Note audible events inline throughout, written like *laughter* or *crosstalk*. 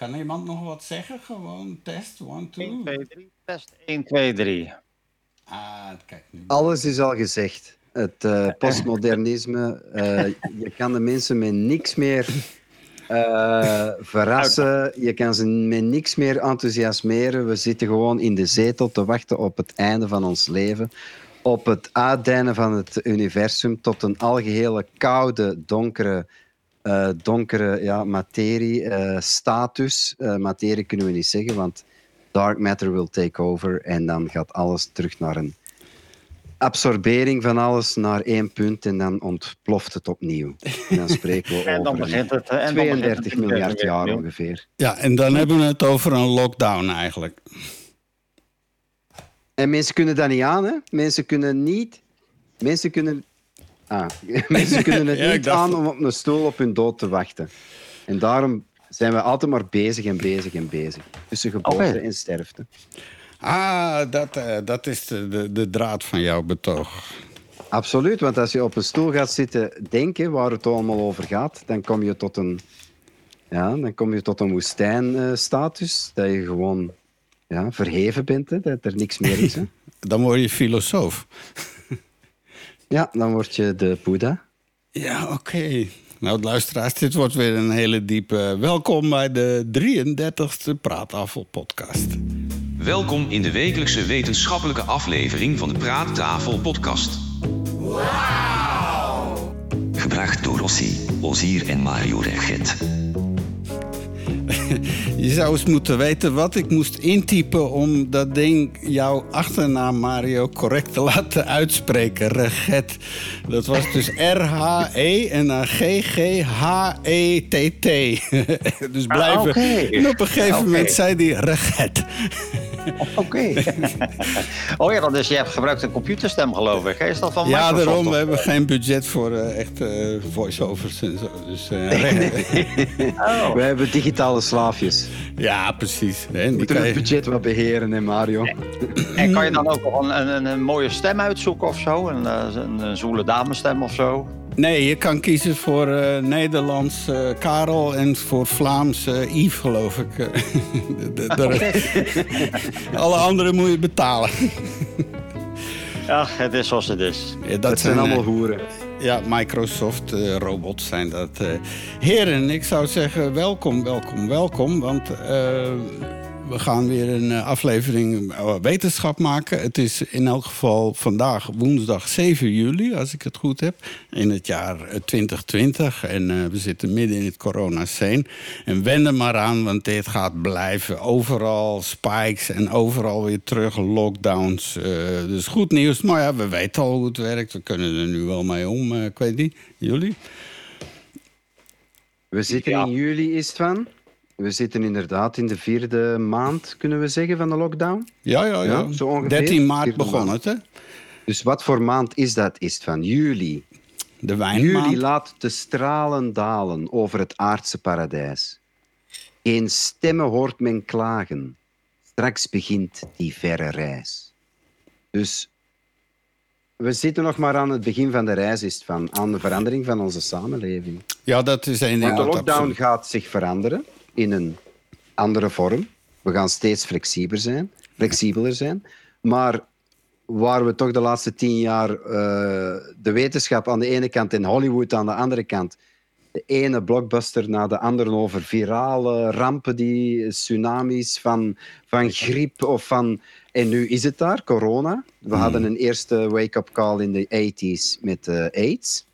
Kan iemand nog wat zeggen? Gewoon test, 1, 2. 1, 2, 3. Test 1, 2, 3. Ah, kijk nu. Alles is al gezegd. Het eh, *laughs* postmodernisme, eh, je kan de mensen met niks meer eh, verrassen. Je kan ze met niks meer enthousiasmeren. We zitten gewoon in de zetel te wachten op het einde van ons leven. Op het uitdijnen van het universum tot een algehele koude, donkere, eh, donkere ja, materie, eh, status. Eh, materie kunnen we niet zeggen, want dark matter will take over en dan gaat alles terug naar een absorbering van alles naar één punt en dan ontploft het opnieuw. En dan spreken we *laughs* En dan over begint het. En dan begint 32 het miljard jaar ongeveer. Ja, en dan hebben we het over een lockdown eigenlijk. En mensen kunnen dat niet aan, hè? Mensen kunnen niet. Mensen kunnen. Ah, *laughs* mensen kunnen het *laughs* Ja, niet aan om op een stoel op hun dood te wachten. En daarom zijn we altijd maar bezig en bezig en bezig. Tussen geboorte en sterfte. Ah, dat, eh, dat is de, de, de draad van jouw betoog. Absoluut, want als je op een stoel gaat zitten denken waar het allemaal over gaat, dan kom je tot een, ja, dan kom je tot een woestijnstatus. dat je gewoon ja, verheven bent, hè, dat er niks meer is. Hè. *laughs* Dan word je filosoof. Ja, dan word je de Boeddha. Ja, oké. Nou, luisteraars, dit wordt weer een hele diepe... Welkom bij de 33ste Praattafel podcast. Welkom in de wekelijkse wetenschappelijke aflevering van de Praattafel podcast. Gebracht door Rossi, Ozier en Mario Regget. *laughs* Je zou eens moeten weten wat ik moest intypen om dat ding, jouw achternaam Mario, correct te *laughs* laten uitspreken. Reget. Dat was dus R-H-E en dan G-G-H-E-T-T. *laughs* dus blijven. oké. En op een gegeven moment zei hij reget. Oké. *laughs* oh ja, dat is, je hebt gebruikt een computerstem, geloof ik. hè? Is dat van Ja, Microsoft? daarom. of- We hebben geen budget voor eh, echt eh, voice-overs en zo. Dus, eh, reget. *laughs* Oh. We hebben digitale slaafjes. ja, precies. En We moeten het budget wat beheren, hè, Mario? En kan je dan ook nog een, een, een mooie stem uitzoeken of zo? Een, eh, een, een zoele damestem of zo? Nee, je kan kiezen voor eh, Nederlands eh, Karel en voor Vlaams eh, Yves, geloof ik. *laughs* De- de- de- *laughs* Alle anderen moet je betalen. *laughs* Ja, het is zoals het is. Ja, dat, Dat zijn eh, allemaal hoeren. Ja, Microsoft eh, robots zijn dat. Heren, ik zou zeggen welkom, welkom, welkom. Want we gaan weer een eh, aflevering eh, wetenschap maken. Het is in elk geval vandaag woensdag 7 juli, als ik het goed heb. In het jaar eh, 2020. En eh, we zitten midden in het coronascene. En wend er maar aan, want dit gaat blijven. Overal spikes en overal weer terug lockdowns. eh, dus goed nieuws. Maar ja, we weten al hoe het werkt. We kunnen er nu wel mee om. eh, ik weet niet. Jullie? We zitten Ja. in juli, is het van. We zitten inderdaad in de vierde maand, kunnen we zeggen, van de lockdown. Ja, ja, ja. Ja, zo ongeveer. 13 maart begon maand. het, hè? Dus wat voor maand is dat? Is het van juli? De wijnmaand. Juli laat de stralen dalen over het aardse paradijs. Geen stemmen hoort men klagen. Straks begint die verre reis. Dus we zitten nog maar aan het begin van de reis, is het van, aan de verandering van onze samenleving. Ja, dat is. Want de lockdown absoluut- gaat zich veranderen in een andere vorm. We gaan steeds flexibeler zijn. Flexibeler zijn. Maar waar we toch de laatste tien jaar eh, de wetenschap aan de ene kant en Hollywood aan de andere kant, de ene blockbuster na de andere over virale rampen, die tsunamis van, van griep of van... En nu is het daar, corona. We hadden een eerste wake-up call in de 80s met eh, AIDS.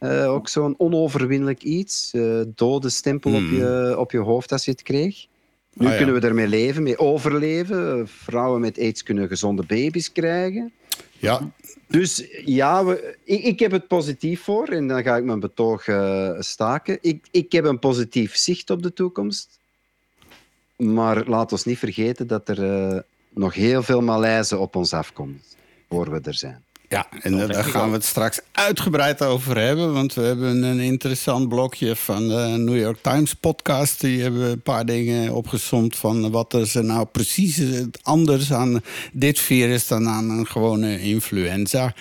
Eh, ook zo'n onoverwinnelijk iets. eh dode stempel op, je, op je hoofd als je het kreeg. Nu Ah, ja. kunnen we ermee leven, mee overleven. Vrouwen met AIDS kunnen gezonde baby's krijgen. Ja, Dus ja, we, ik, ik heb het positief voor en dan ga ik mijn betoog eh, staken. Ik, ik heb een positief zicht op de toekomst. Maar laat ons niet vergeten dat er nog heel veel malaise op ons afkomt voor we er zijn. Ja, en eh, daar gaan we het straks uitgebreid over hebben. Want we hebben een interessant blokje van de New York Times podcast. Die hebben een paar dingen opgesomd van wat is er nou precies anders aan dit virus dan aan een gewone influenza.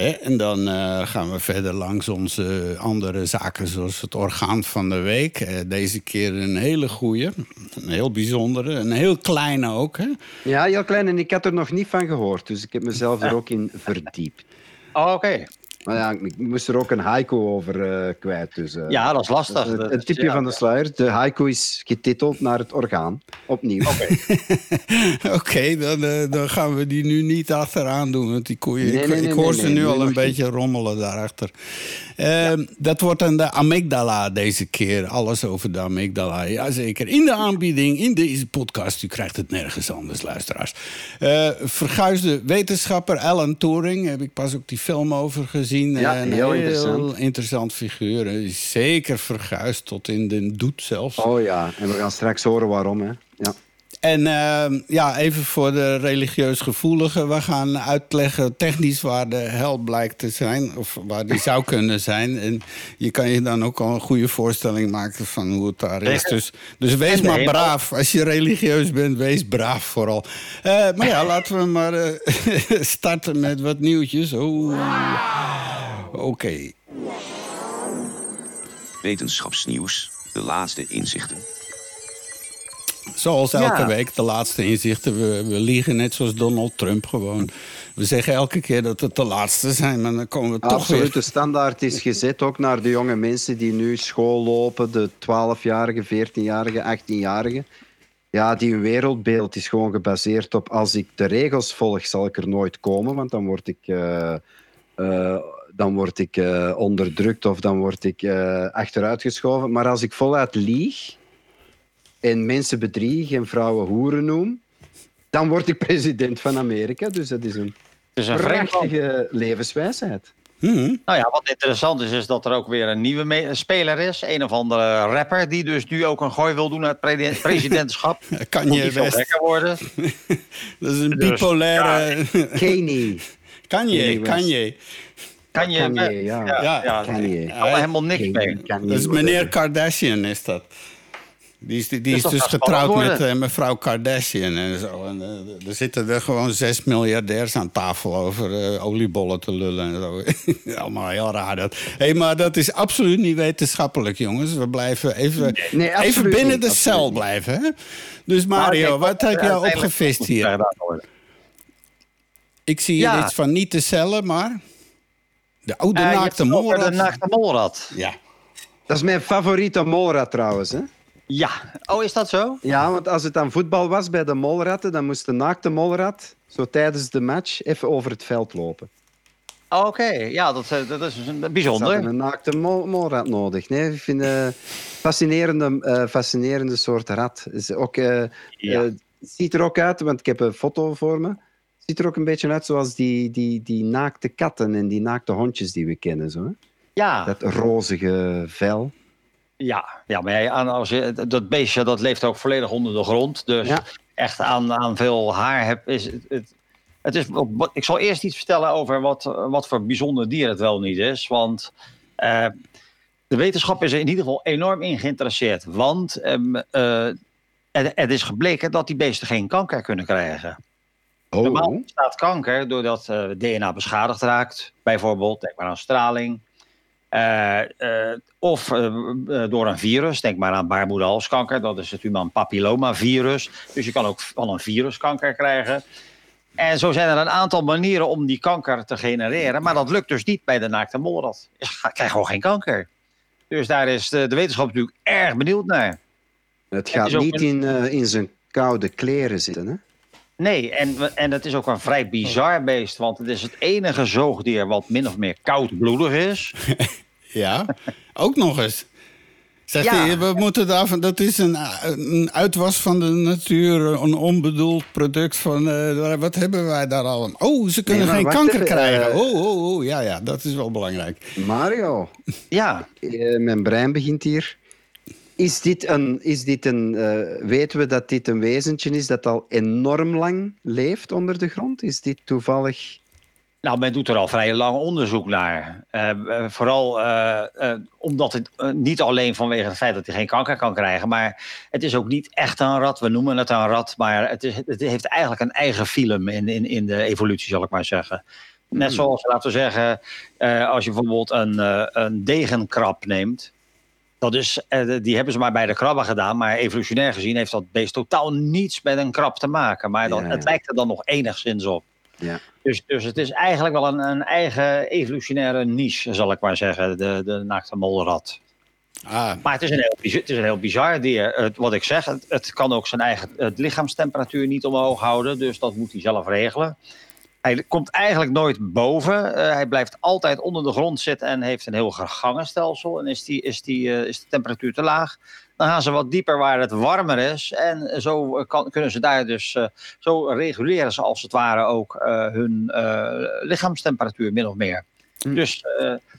En dan eh, gaan we verder langs onze andere zaken, zoals het orgaan van de week. Eh, deze keer een hele goeie, een heel bijzondere, een heel kleine ook. Hè? Ja, heel klein. En ik had er nog niet van gehoord. Dus ik heb mezelf er ook in verdiept. Oh, Oké. Maar ja, ik moest er ook een haiku over eh, kwijt. Dus, eh, Ja, dat is lastig. is Dat een, tipje ja. van de sluier. De haiku is getiteld naar het orgaan. Opnieuw. Oké, *laughs* dan, eh, dan gaan we die nu niet achteraan doen. Want die koeien, Nee, ik, nee, ik hoor nee, ze nee, nu al een beetje rommelen daarachter. Eh, Dat wordt dan de amygdala deze keer. Alles over de amygdala. Jazeker. In de aanbieding, in deze podcast. U krijgt het nergens anders, luisteraars. Eh verguisde wetenschapper Alan Turing. Heb ik pas ook die film over gezien. Ja, een heel interessant. interessant figuur. Zeker verguisd tot in de doet zelfs. Oh ja, en we gaan straks horen waarom. Hè. Ja. En ehm, ja, even voor de religieus gevoeligen. We gaan uitleggen technisch waar de hel blijkt te zijn. Of waar die zou kunnen zijn. En je kan je dan ook al een goede voorstelling maken van hoe het daar is. Dus, dus wees maar braaf. Als je religieus bent, wees braaf vooral. Eh, maar ja, laten we maar eh, *laughs* starten met wat nieuwtjes. Oh. Oké. Wetenschapsnieuws, de laatste inzichten. Zoals elke Ja. week, de laatste inzichten. We, we liegen net zoals Donald Trump gewoon. We zeggen elke keer dat het de laatste zijn, maar dan komen we toch Absoluut, weer... de standaard is gezet ook naar de jonge mensen die nu school lopen, de 12-jarigen, 14-jarigen, 18-jarigen. Ja, die wereldbeeld is gewoon gebaseerd op als ik de regels volg, zal ik er nooit komen, want dan word ik, eh, eh, dan word ik eh, onderdrukt of dan word ik eh, achteruitgeschoven. Maar als ik voluit lieg en mensen bedrieg en vrouwen hoeren noem, dan word ik president van Amerika. Dus dat is een is een vreemd land. prachtige levenswijsheid. Mhm. Nou ja, wat interessant is, is dat er ook weer een nieuwe speler is. Een of andere rapper die dus nu ook een gooi wil doen uit het pre- *laughs* presidentschap. Kan je die veel best. gekker worden. *laughs* Dat is een Dus, bipolaire... Kanye. *laughs* kan je, Kanye kan je. Kan je... Kanye, ja. ja, Ja. ja, Kanye. kan er helemaal niks mee. Kanye, Dat is whatever. meneer Kardashian, is dat. Die is, die, die is dus getrouwd met eh, mevrouw Kardashian en zo. En, eh, er zitten er gewoon zes miljardairs aan tafel over eh, oliebollen te lullen en zo. *laughs* Allemaal heel raar dat. Hey, maar dat is absoluut niet wetenschappelijk, jongens. We blijven even, Nee, even binnen niet, de cel niet. blijven. Hè? Dus Maar Mario, kijk, wat heb jij opgevist hier? Ik zie hier Ja. iets van niet de cellen, maar... De, de Eh, je naakte molrat. De naakte molrat. Ja. Dat is mijn favoriete molrat trouwens. Hè? Ja. Oh, is dat zo? Ja, want als het aan voetbal was bij de molratten, dan moest de naakte molrat zo tijdens de match even over het veld lopen. Oh, Oké, ja, dat, eh, dat is een Ze bijzonder. een naakte mol molrat nodig. Nee, ik vind een fascinerende, eh, fascinerende soort rat. Is ook, eh, Ja. eh, ziet er ook uit, want ik heb een foto voor me. Ziet er ook een beetje uit zoals die, die, die naakte katten en die naakte hondjes die we kennen. Zo, hè? Ja, Dat rozige vel. ja, ja, maar als je, dat beestje dat leeft ook volledig onder de grond. Dus Ja. echt aan, aan veel haar heb, is het. het het is, ik zal eerst iets vertellen over wat, wat voor bijzonder dier het wel niet is. Want eh, de wetenschap is er in ieder geval enorm in geïnteresseerd. Want ehm, eh, het, het is gebleken dat die beesten geen kanker kunnen krijgen. Normaal Oh, ontstaat kanker doordat eh, DNA beschadigd raakt. Bijvoorbeeld, denk maar aan straling. Eh, eh, of door een virus, denk maar aan baarmoederhalskanker. Dat is het human papillomavirus. Dus je kan ook van een virus kanker krijgen. En zo zijn er een aantal manieren om die kanker te genereren. Maar dat lukt dus niet bij de naakte molrat. Je *laughs* krijgt gewoon geen kanker. Dus daar is de, de wetenschap natuurlijk erg benieuwd naar. het gaat niet een- in, in zijn koude kleren zitten. Hè? Nee, en, en het is ook een vrij bizar beest. Want het is het enige zoogdier wat min of meer koudbloedig is. *laughs* Ja, ook nog eens. Zegt Ja. hij, we moeten daarvan, dat is een, een uitwas van de natuur, een onbedoeld product van, eh, wat hebben wij daar al? Oh, ze kunnen Nee, geen kanker krijgen. eh, oh, oh, oh, ja, ja, dat is wel belangrijk. Mario, Ja, eh, mijn brein begint hier. Is dit een, is dit een eh, weten we dat dit een wezentje is dat al enorm lang leeft onder de grond? Is dit toevallig... nou, men doet er al vrij lang onderzoek naar. Eh, eh, vooral omdat het niet alleen vanwege het feit dat hij geen kanker kan krijgen, maar het is ook niet echt een rat. We noemen het een rat, maar het, is, het heeft eigenlijk een eigen film in, in, in de evolutie, zal ik maar zeggen. Net zoals, laten we zeggen, als je bijvoorbeeld een, een degenkrab neemt. Dat is, eh, die hebben ze maar bij de krabben gedaan. Maar evolutionair gezien heeft dat beest totaal niets met een krab te maken. Maar dan, Ja, ja. het lijkt er dan nog enigszins op. Ja. Dus, dus het is eigenlijk wel een, een eigen evolutionaire niche, zal ik maar zeggen. De, de naakte molrat. Ah, Maar het is een heel, bizar- het is een heel bizar dier. Het, wat ik zeg, het, het kan ook zijn eigen het lichaamstemperatuur niet omhoog houden. Dus dat moet hij zelf regelen. Hij komt eigenlijk nooit boven. Eh, hij blijft altijd onder de grond zitten en heeft een heel gangenstelsel. En is, die, is, die, eh, is de temperatuur te laag, dan gaan ze wat dieper waar het warmer is. En zo eh, kan, kunnen ze daar dus, zo reguleren ze als het ware ook hun lichaamstemperatuur min of meer. Hm. Dus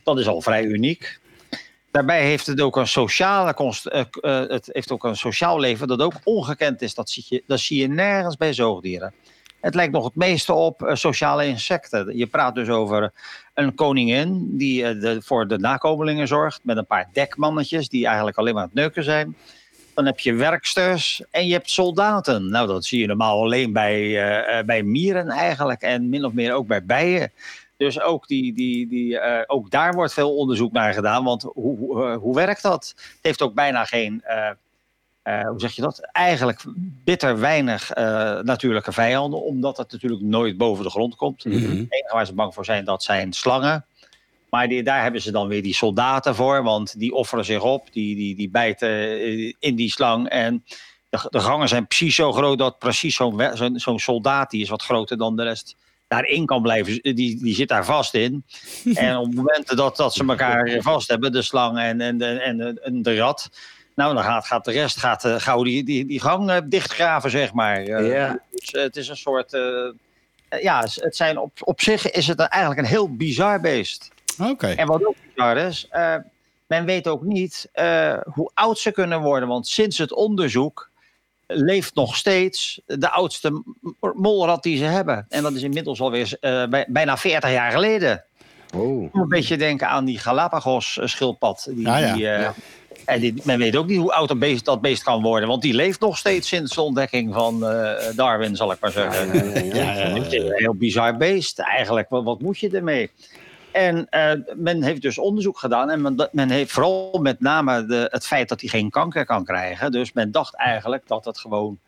dat is al vrij uniek. Daarbij heeft het ook een sociale het heeft ook een sociaal leven dat ook ongekend is. Dat zie je, dat zie je nergens bij zoogdieren. Het lijkt nog het meeste op eh, sociale insecten. Je praat dus over een koningin die eh, de, voor de nakomelingen zorgt met een paar dekmannetjes die eigenlijk alleen maar het neuken zijn. Dan heb je werksters en je hebt soldaten. Nou, dat zie je normaal alleen bij, eh, bij mieren eigenlijk en min of meer ook bij bijen. Dus ook, die, die, die, ook daar wordt veel onderzoek naar gedaan. Want hoe, hoe werkt dat? Het heeft ook bijna geen, eh, hoe zeg je dat? Eigenlijk bitter weinig eh, natuurlijke vijanden. Omdat het natuurlijk nooit boven de grond komt. mhm. Het enige waar ze bang voor zijn, dat zijn slangen. Maar die, daar hebben ze dan weer die soldaten voor. Want die offeren zich op. Die, die, die bijten eh, in die slang. En de, de gangen zijn precies zo groot dat precies zo'n zo'n soldaat... die is wat groter dan de rest daarin kan blijven. Die, die zit daar vast in. *laughs* en op het moment dat, dat ze elkaar vast hebben, de slang en, en, de, en, de, en de rat... Nou, dan gaat, gaat de rest gaat, eh, gauw die, die, die gang eh, dichtgraven, zeg maar. Eh, Ja. dus, het is een soort... ja, het zijn op, op zich is het een- eigenlijk een heel bizar beest. Oké. En wat ook bizar is, eh, men weet ook niet eh, hoe oud ze kunnen worden. Want sinds het onderzoek leeft nog steeds de oudste molrat die ze hebben. En dat is inmiddels alweer eh, bij- bijna 40 jaar geleden. Oh. Een beetje denken aan die Galapagos-schildpad. Die, Ah, ja. die, eh, Ja. en die, men weet ook niet hoe oud dat beest, dat beest kan worden. Want die leeft nog steeds sinds de ontdekking van eh, Darwin, zal ik maar zeggen. Ja, ja, ja. Ja, ja, Het is een heel bizar beest eigenlijk. Wat, wat moet je ermee? En eh, men heeft dus onderzoek gedaan en men, men heeft vooral met name de, het feit dat hij geen kanker kan krijgen. Dus men dacht eigenlijk dat het gewoon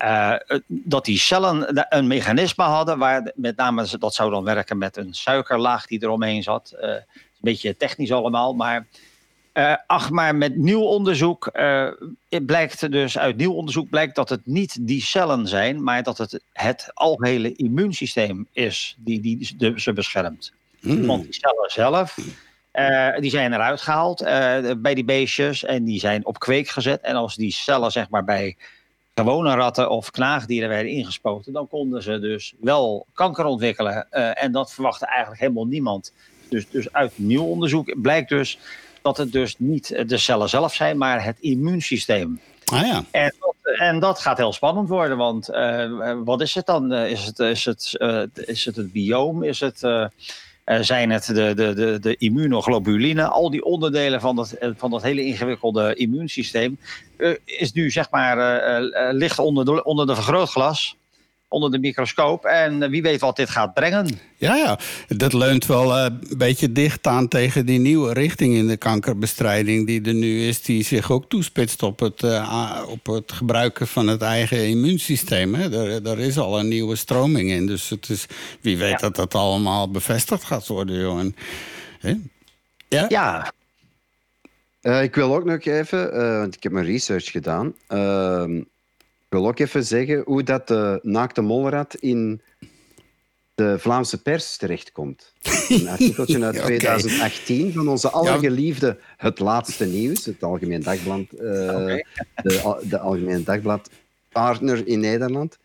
eh, het- dat die cellen een mechanisme hadden waar met name dat zou dan werken met een suikerlaag die eromheen zat. Eh, een beetje technisch allemaal, maar eh, ach, maar met nieuw onderzoek eh, blijkt dus uit nieuw onderzoek blijkt dat het niet die cellen zijn, maar dat het het algehele immuunsysteem is die, die de- ze beschermt. Mm. Want die cellen zelf, eh, die zijn eruit gehaald eh, bij die beestjes en die zijn op kweek gezet. En als die cellen zeg maar bij gewone ratten of knaagdieren werden ingespoten, dan konden ze dus wel kanker ontwikkelen. Eh, en dat verwachtte eigenlijk helemaal niemand. Dus, dus uit nieuw onderzoek blijkt dus dat het dus niet de cellen zelf zijn, maar het immuunsysteem. Ah ja. En dat, en dat gaat heel spannend worden, want eh, wat is het dan? Eh, is, het, is, het, eh, is het het bioom? Is het, zijn het de, de, de, de immunoglobuline? Al die onderdelen van dat, eh, van dat hele ingewikkelde immuunsysteem eh, is nu zeg maar eh, eh, ligt onder de, onder de vergrootglas, onder de microscoop. En eh, wie weet wat dit gaat brengen. Ja, ja, dat leunt wel eh, een beetje dicht aan tegen die nieuwe richting in de kankerbestrijding die er nu is, die zich ook toespitst op het, eh, op het gebruiken van het eigen immuunsysteem. Hè. Daar is al een nieuwe stroming in, dus het is, wie weet Ja. dat dat allemaal bevestigd gaat worden, joh. En, hè? Ja? Ja, Eh, ik wil ook nog even, eh, want ik heb mijn research gedaan. Ik wil ook even zeggen hoe dat de naakte molrat in de Vlaamse pers terechtkomt. Een artikeltje *laughs* uit Oké. 2018 van onze allergeliefde Het Laatste Nieuws, het Algemeen Dagblad, eh, de, de Algemeen Dagblad partner in Nederland.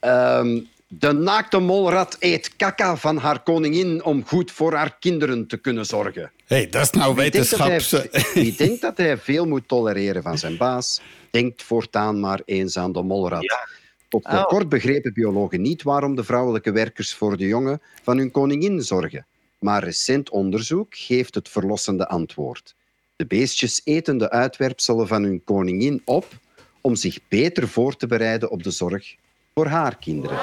Ehm, de naakte molrat eet kaka van haar koningin om goed voor haar kinderen te kunnen zorgen. hey, dat is nou dat wetenschaps... hij, wie denkt dat hij veel moet tolereren van zijn baas, denkt voortaan maar eens aan de molrat. Ja. Tot voor Oh. kort begrepen biologen niet waarom de vrouwelijke werkers voor de jongen van hun koningin zorgen. Maar recent onderzoek geeft het verlossende antwoord. De beestjes eten de uitwerpselen van hun koningin op om zich beter voor te bereiden op de zorg voor haar kinderen.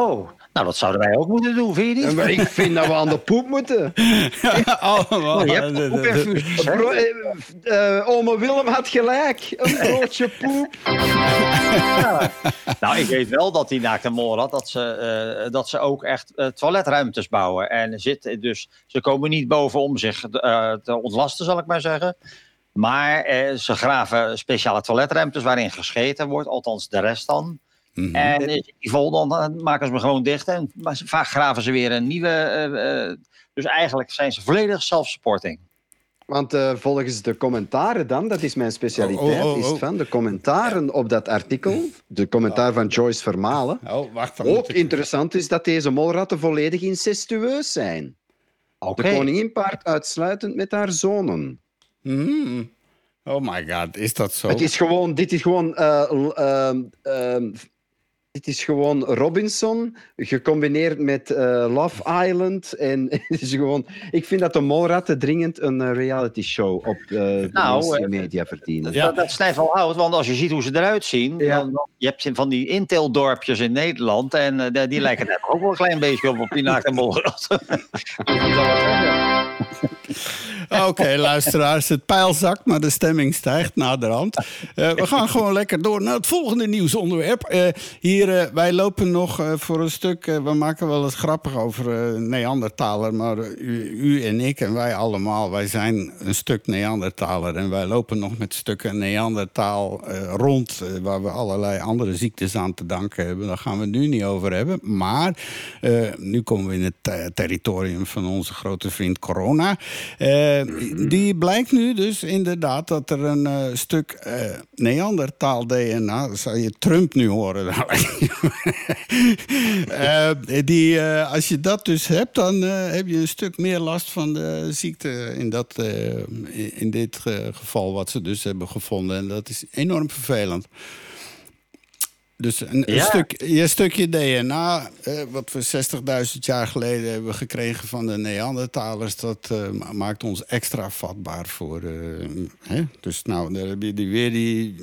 Oh, Nou, dat zouden wij ook moeten doen, vind je niet? Maar ik vind dat we aan de poep moeten. *laughs* Allemaal. hè? Bro, eh, eh, Ome Willem had gelijk. Een *laughs* broodje poep. Nou, ik weet wel dat die naakte mol had, dat ze, eh, dat ze ook echt eh, toiletruimtes bouwen. En zit, dus ze komen niet boven om zich eh, te ontlasten, zal ik maar zeggen. Maar eh, ze graven speciale toiletruimtes waarin gescheten wordt, althans de rest dan. Mhm. En is die vol, dan eh, maken ze me gewoon dicht en vaak graven ze weer een nieuwe. eh, eh, dus eigenlijk zijn ze volledig self-supporting. Want eh, volgens de commentaren dan, dat is mijn specialiteit, Oh, oh, oh, is het van de commentaren op dat artikel, de commentaar van Joyce Vermalen. Oh, wacht. Ook interessant is dat deze molratten volledig incestueus zijn. Oké. De koningin paart uitsluitend met haar zonen. Mhm. Oh my god, is dat zo? Het is gewoon, dit is gewoon, eh, ehm, ehm, dit is gewoon Robinson gecombineerd met eh, Love Island. En *laughs* het is gewoon, ik vind dat de molratten dringend een eh, reality show op eh, de Nou, media verdienen. Ja. Dat, dat snijdt wel oud, want als je ziet hoe ze eruit zien. Ja. Dan, je hebt van die inteeldorpjes in Nederland. En die- lijken er ook wel een klein beetje op, op die naakte molrat. *laughs* Oké, luisteraars, het pijl zakt, maar de stemming stijgt naderhand. We gaan gewoon lekker door naar het volgende nieuwsonderwerp. Eh eh, wij lopen nog eh, voor een stuk... eh, we maken wel eens grappig over Neandertaler... maar u, u en ik en wij allemaal, wij zijn een stuk Neandertaler... en wij lopen nog met stukken Neandertaal rond... waar we allerlei andere ziektes aan te danken hebben. Daar gaan we het nu niet over hebben. Maar nu komen we in het territorium van onze grote vriend corona. Die blijkt nu dus inderdaad dat er een stuk Neandertaal-DNA... zou je Trump nu horen *laughs* Eh, die, eh, als je dat dus hebt, dan eh, heb je een stuk meer last van de ziekte... in, dat, in- dit geval wat ze dus hebben gevonden. En dat is enorm vervelend. Dus een, Ja. stuk, je stukje DNA, eh, wat we 60.000 jaar geleden hebben gekregen van de Neandertalers, dat eh, ma- maakt ons extra vatbaar voor. eh, hè? Dus nou, dan heb je die, weer die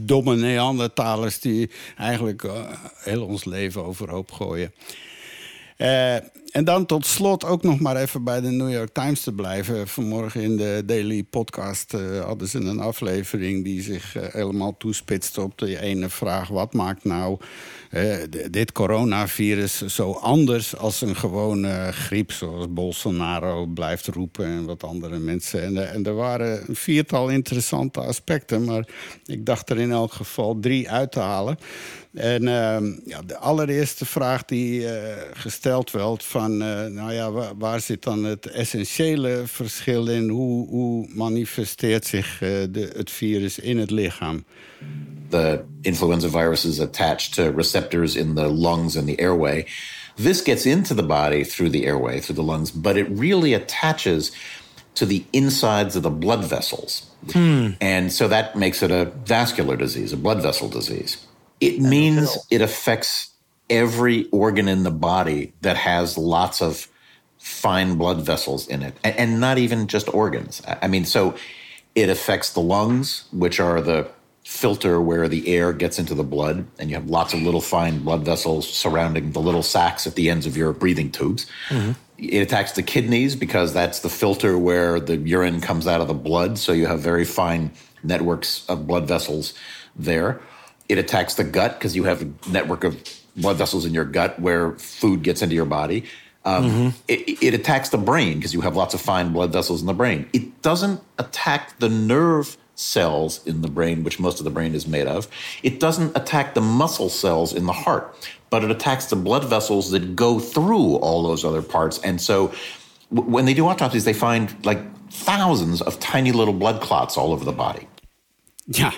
domme Neandertalers die eigenlijk eh, heel ons leven overhoop gooien. Eh, en dan tot slot ook nog maar even bij de New York Times te blijven. Vanmorgen in de Daily Podcast eh, hadden ze een aflevering die zich eh, helemaal toespitste op de ene vraag: wat maakt nou dit coronavirus zo anders als een gewone griep, zoals Bolsonaro blijft roepen en wat andere mensen. En, en er waren een viertal interessante aspecten, maar ik dacht er in elk geval drie uit te halen. En ehm, ja, de allereerste vraag die eh, gesteld werd van, eh, nou ja, waar, waar zit dan het essentiële verschil in? Hoe, hoe manifesteert zich eh, de, het virus in het lichaam? the influenza virus is attached to receptors in the lungs and the airway. This gets into the body through the airway, through the lungs, but it really attaches to the insides of the blood vessels. And so that makes it a vascular disease, a blood vessel disease. It means it affects every organ in the body that has lots of fine blood vessels in it, and, not even just organs. I I mean, so it affects the lungs, which are the filter where the air gets into the blood, and you have lots of little fine blood vessels surrounding the little sacs at the ends of your breathing tubes. It attacks the kidneys because that's the filter where the urine comes out of the blood. So you have very fine networks of blood vessels there. It attacks the gut because you have a network of blood vessels in your gut where food gets into your body. Um, it, it attacks the brain because you have lots of fine blood vessels in the brain. It doesn't attack the nerve cells in the brain, which most of the brain is made of. It doesn't attack the muscle cells in the heart, but it attacks the blood vessels that go through all those other parts. And so w- when they do autopsies, they find like thousands of tiny little blood clots all over the body. Ja,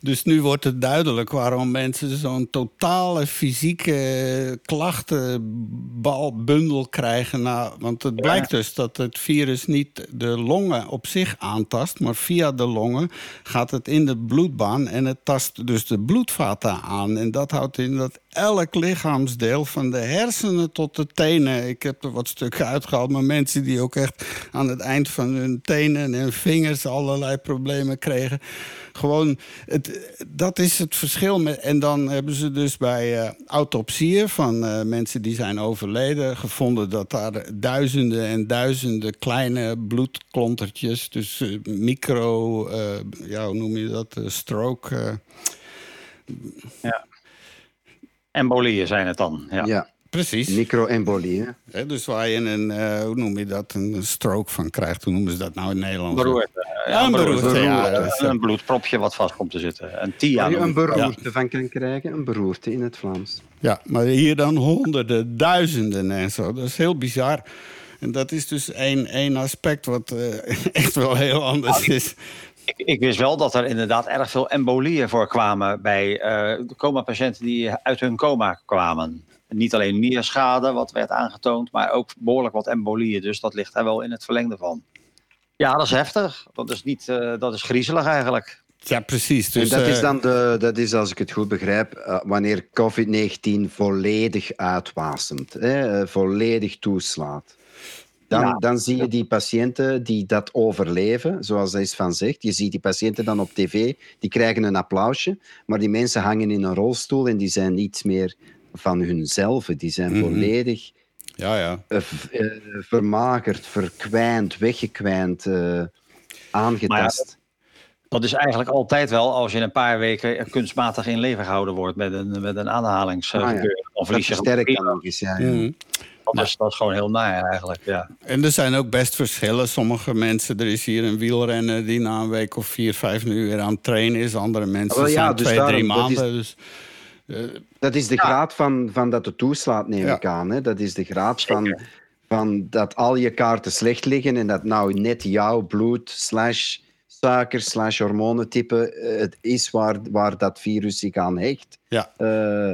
dus nu wordt het duidelijk waarom mensen zo'n totale fysieke klachtenbundel krijgen. Nou, want het blijkt dus dat het virus niet de longen op zich aantast, maar via de longen gaat het in de bloedbaan en het tast dus de bloedvaten aan. En dat houdt in dat elk lichaamsdeel, van de hersenen tot de tenen. Ik heb er wat stukken uitgehaald, maar mensen die ook echt aan het eind van hun tenen en vingers allerlei problemen kregen. Gewoon, het, dat is het verschil. En dan hebben ze dus bij uh, autopsieën van uh, mensen die zijn overleden gevonden dat daar duizenden en duizenden kleine bloedklontertjes, dus uh, micro, ja, hoe noem je dat, stroke. ja. Embolieën zijn het dan. Ja. ja. Precies. Microembolie. dus waar je een, uh, hoe noem je dat, een stroke van krijgt. Hoe noemen ze dat nou in Nederland? Beroerte. Ja, een beroerte. beroerte ja, een bloedpropje wat vast komt te zitten. Een TIA. Waar je een beroerte ja. van kan krijgen. Een beroerte in het Vlaams. Ja, maar hier dan honderden, duizenden en zo. Dat is heel bizar. En dat is dus één, één aspect wat uh, *laughs* echt wel heel anders is. Ik, ik, wist wel dat er inderdaad erg veel embolieën voorkwamen bij uh, de coma-patiënten die uit hun coma kwamen. Niet alleen nierschade, wat werd aangetoond, maar ook behoorlijk wat embolieën. Dus dat ligt daar wel in het verlengde van. Ja, dat is heftig. Dat is, niet, uh, dat is griezelig eigenlijk. Ja, precies. Dus, en dat is dan de, dat is, als ik het goed begrijp, uh, wanneer COVID-19 volledig uitwasemt, hè, volledig toeslaat. Dan, ja. dan zie je die patiënten die dat overleven, zoals hij is van zegt. Je ziet die patiënten dan op tv, die krijgen een applausje, maar die mensen hangen in een rolstoel en die zijn niets meer van hunzelf. Die zijn mm -hmm. volledig ja, ja. Uh, uh, vermagerd, verkwijnd, weggekwijnd, uh, aangetast. Dat is eigenlijk altijd wel als je een paar weken kunstmatig in leven gehouden wordt met een, met een aanhalingsgebeuren. Ah, ja. Of verlies je sterk ja. Mhm. Dat is, dat is gewoon heel naar eigenlijk, ja. En er zijn ook best verschillen. Sommige mensen, er is hier een wielrenner die na een week of vier, vijf nu weer aan het trainen is. Andere mensen ja, zijn dus twee, daarom, drie dat maanden. is- Dus, eh, Dat is de graad van, van dat het toeslaat, neem Ja. ik aan. Hè? Dat is de graad van, Zeker. van dat al je kaarten slecht liggen en dat nou net jouw bloed slash suiker slash hormonentype eh, het is waar, waar dat virus zich aan hecht. ja. Eh,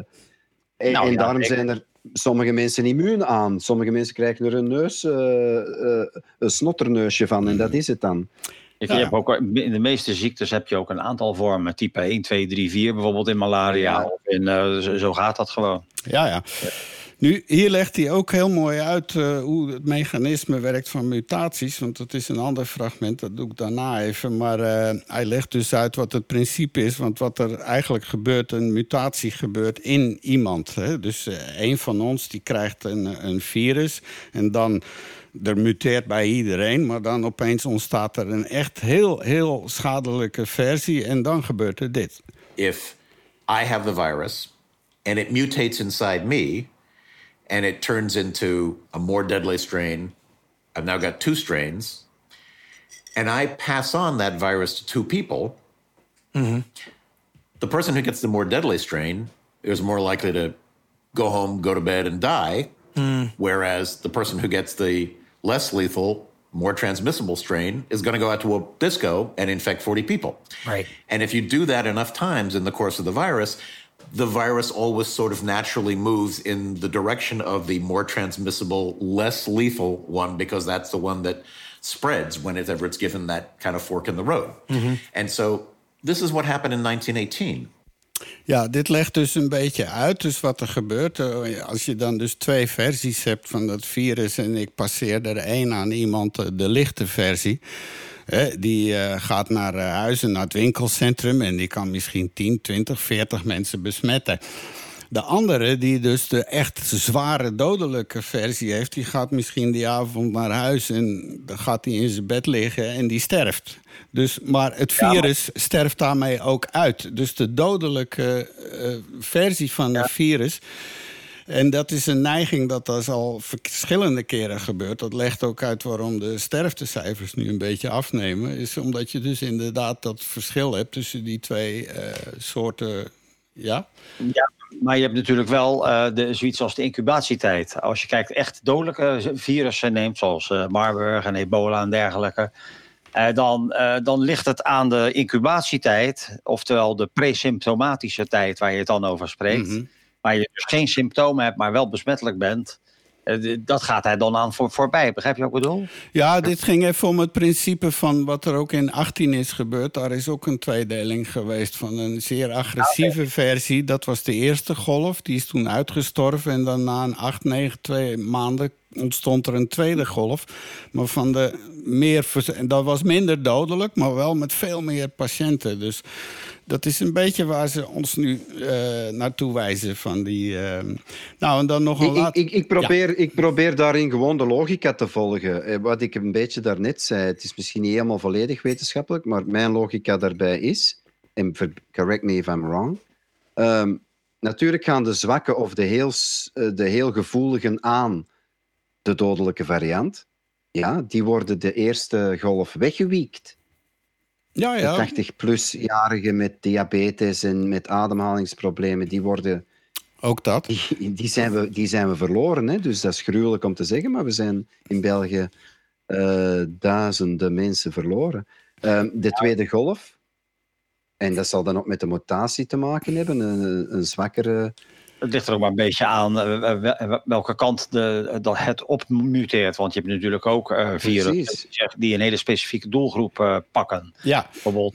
en Nou, en ja, daarom ik- zijn er sommige mensen immuun aan. Sommige mensen krijgen er een neus, eh, eh, een snotterneusje van en dat is het dan. Je Ja. hebt ook, in de meeste ziektes heb je ook een aantal vormen. Type 1, 2, 3, 4 bijvoorbeeld in malaria. Ja. Of in, eh, zo, zo gaat dat gewoon. Ja, ja. Nu, hier legt hij ook heel mooi uit eh, hoe het mechanisme werkt van mutaties. Want dat is een ander fragment, dat doe ik daarna even. Maar eh, hij legt dus uit wat het principe is. Want wat er eigenlijk gebeurt, een mutatie gebeurt in iemand. Hè? Dus eh, een van ons die krijgt een, een virus. En dan, er muteert bij iedereen. Maar dan opeens ontstaat er een echt heel, heel schadelijke versie. En dan gebeurt er dit. if I have the virus and it mutates inside me and it turns into a more deadly strain, I've now got two strains, and I pass on that virus to two people, mm-hmm. the person who gets the more deadly strain is more likely to go home, go to bed, and die, mm. whereas the person who gets the less lethal, more transmissible strain is going to go out to a disco and infect 40 people. Right. And if you do that enough times in the course of the virus, the virus always sort of naturally moves in the direction of the more transmissible, less lethal one, because that's the one that spreads whenever it's given that kind of fork in the road. And so this is what happened in 1918. Ja, dit legt dus een beetje uit dus wat er gebeurt. Eh, Als je dan dus twee versies hebt van dat virus... en ik passeer er één aan iemand, eh, de lichte versie... hè, die eh, gaat naar eh, huis en naar het winkelcentrum... en die kan misschien 10, 20, 40 mensen besmetten. De andere, die dus de echt zware dodelijke versie heeft... die gaat misschien die avond naar huis en dan gaat hij in zijn bed liggen en die sterft. Dus, maar het virus sterft daarmee ook uit. Dus de dodelijke eh, versie van het virus... En dat is een neiging dat dat al verschillende keren gebeurt. Dat legt ook uit waarom de sterftecijfers nu een beetje afnemen. Is omdat je dus inderdaad dat verschil hebt tussen die twee eh, soorten... Ja? Ja, maar je hebt natuurlijk wel eh, de, zoiets als de incubatietijd. Als je kijkt echt dodelijke virussen neemt, zoals eh, Marburg en ebola en dergelijke... dan, dan ligt het aan de incubatietijd, oftewel de presymptomatische tijd waar je het dan over spreekt. Mhm. Waar je dus geen symptomen hebt, maar wel besmettelijk bent. Eh, dat gaat hij dan aan voor, voorbij. Begrijp je wat ik bedoel? Ja, dit ging even om het principe van wat er ook in 18 is gebeurd. Daar is ook een tweedeling geweest van een zeer agressieve versie. Dat was de eerste golf, die is toen uitgestorven. En dan na een 8, 9, 2 maanden ontstond er een tweede golf. Maar van de meer, dat was minder dodelijk, maar wel met veel meer patiënten. Dus dat is een beetje waar ze ons nu uh, naartoe wijzen. Van die, uh... nou, en dan nog een ik, laat... ik, ik, probeer, ik probeer daarin gewoon de logica te volgen. Eh, wat ik een beetje daarnet zei, het is misschien niet helemaal volledig wetenschappelijk, maar mijn logica daarbij is, en correct me if I'm wrong, um, natuurlijk gaan de zwakke of de heel, de heel gevoeligen aan de dodelijke variant. Ja, die worden de eerste golf weggewiekt. Ja, ja. De 80-plus-jarigen met diabetes en met ademhalingsproblemen, die worden... Ook dat. Die, die, zijn, we, die zijn we verloren. Hè? Dus dat is gruwelijk om te zeggen, maar we zijn in België uh, duizenden mensen verloren. Uh, de tweede golf, en dat zal dan ook met de mutatie te maken hebben, een, een zwakkere het ligt er ook maar een beetje aan uh, welke kant de, dat het opmuteert. Want je hebt natuurlijk ook uh, virussen die een hele specifieke doelgroep uh, pakken. Ja. Bijvoorbeeld.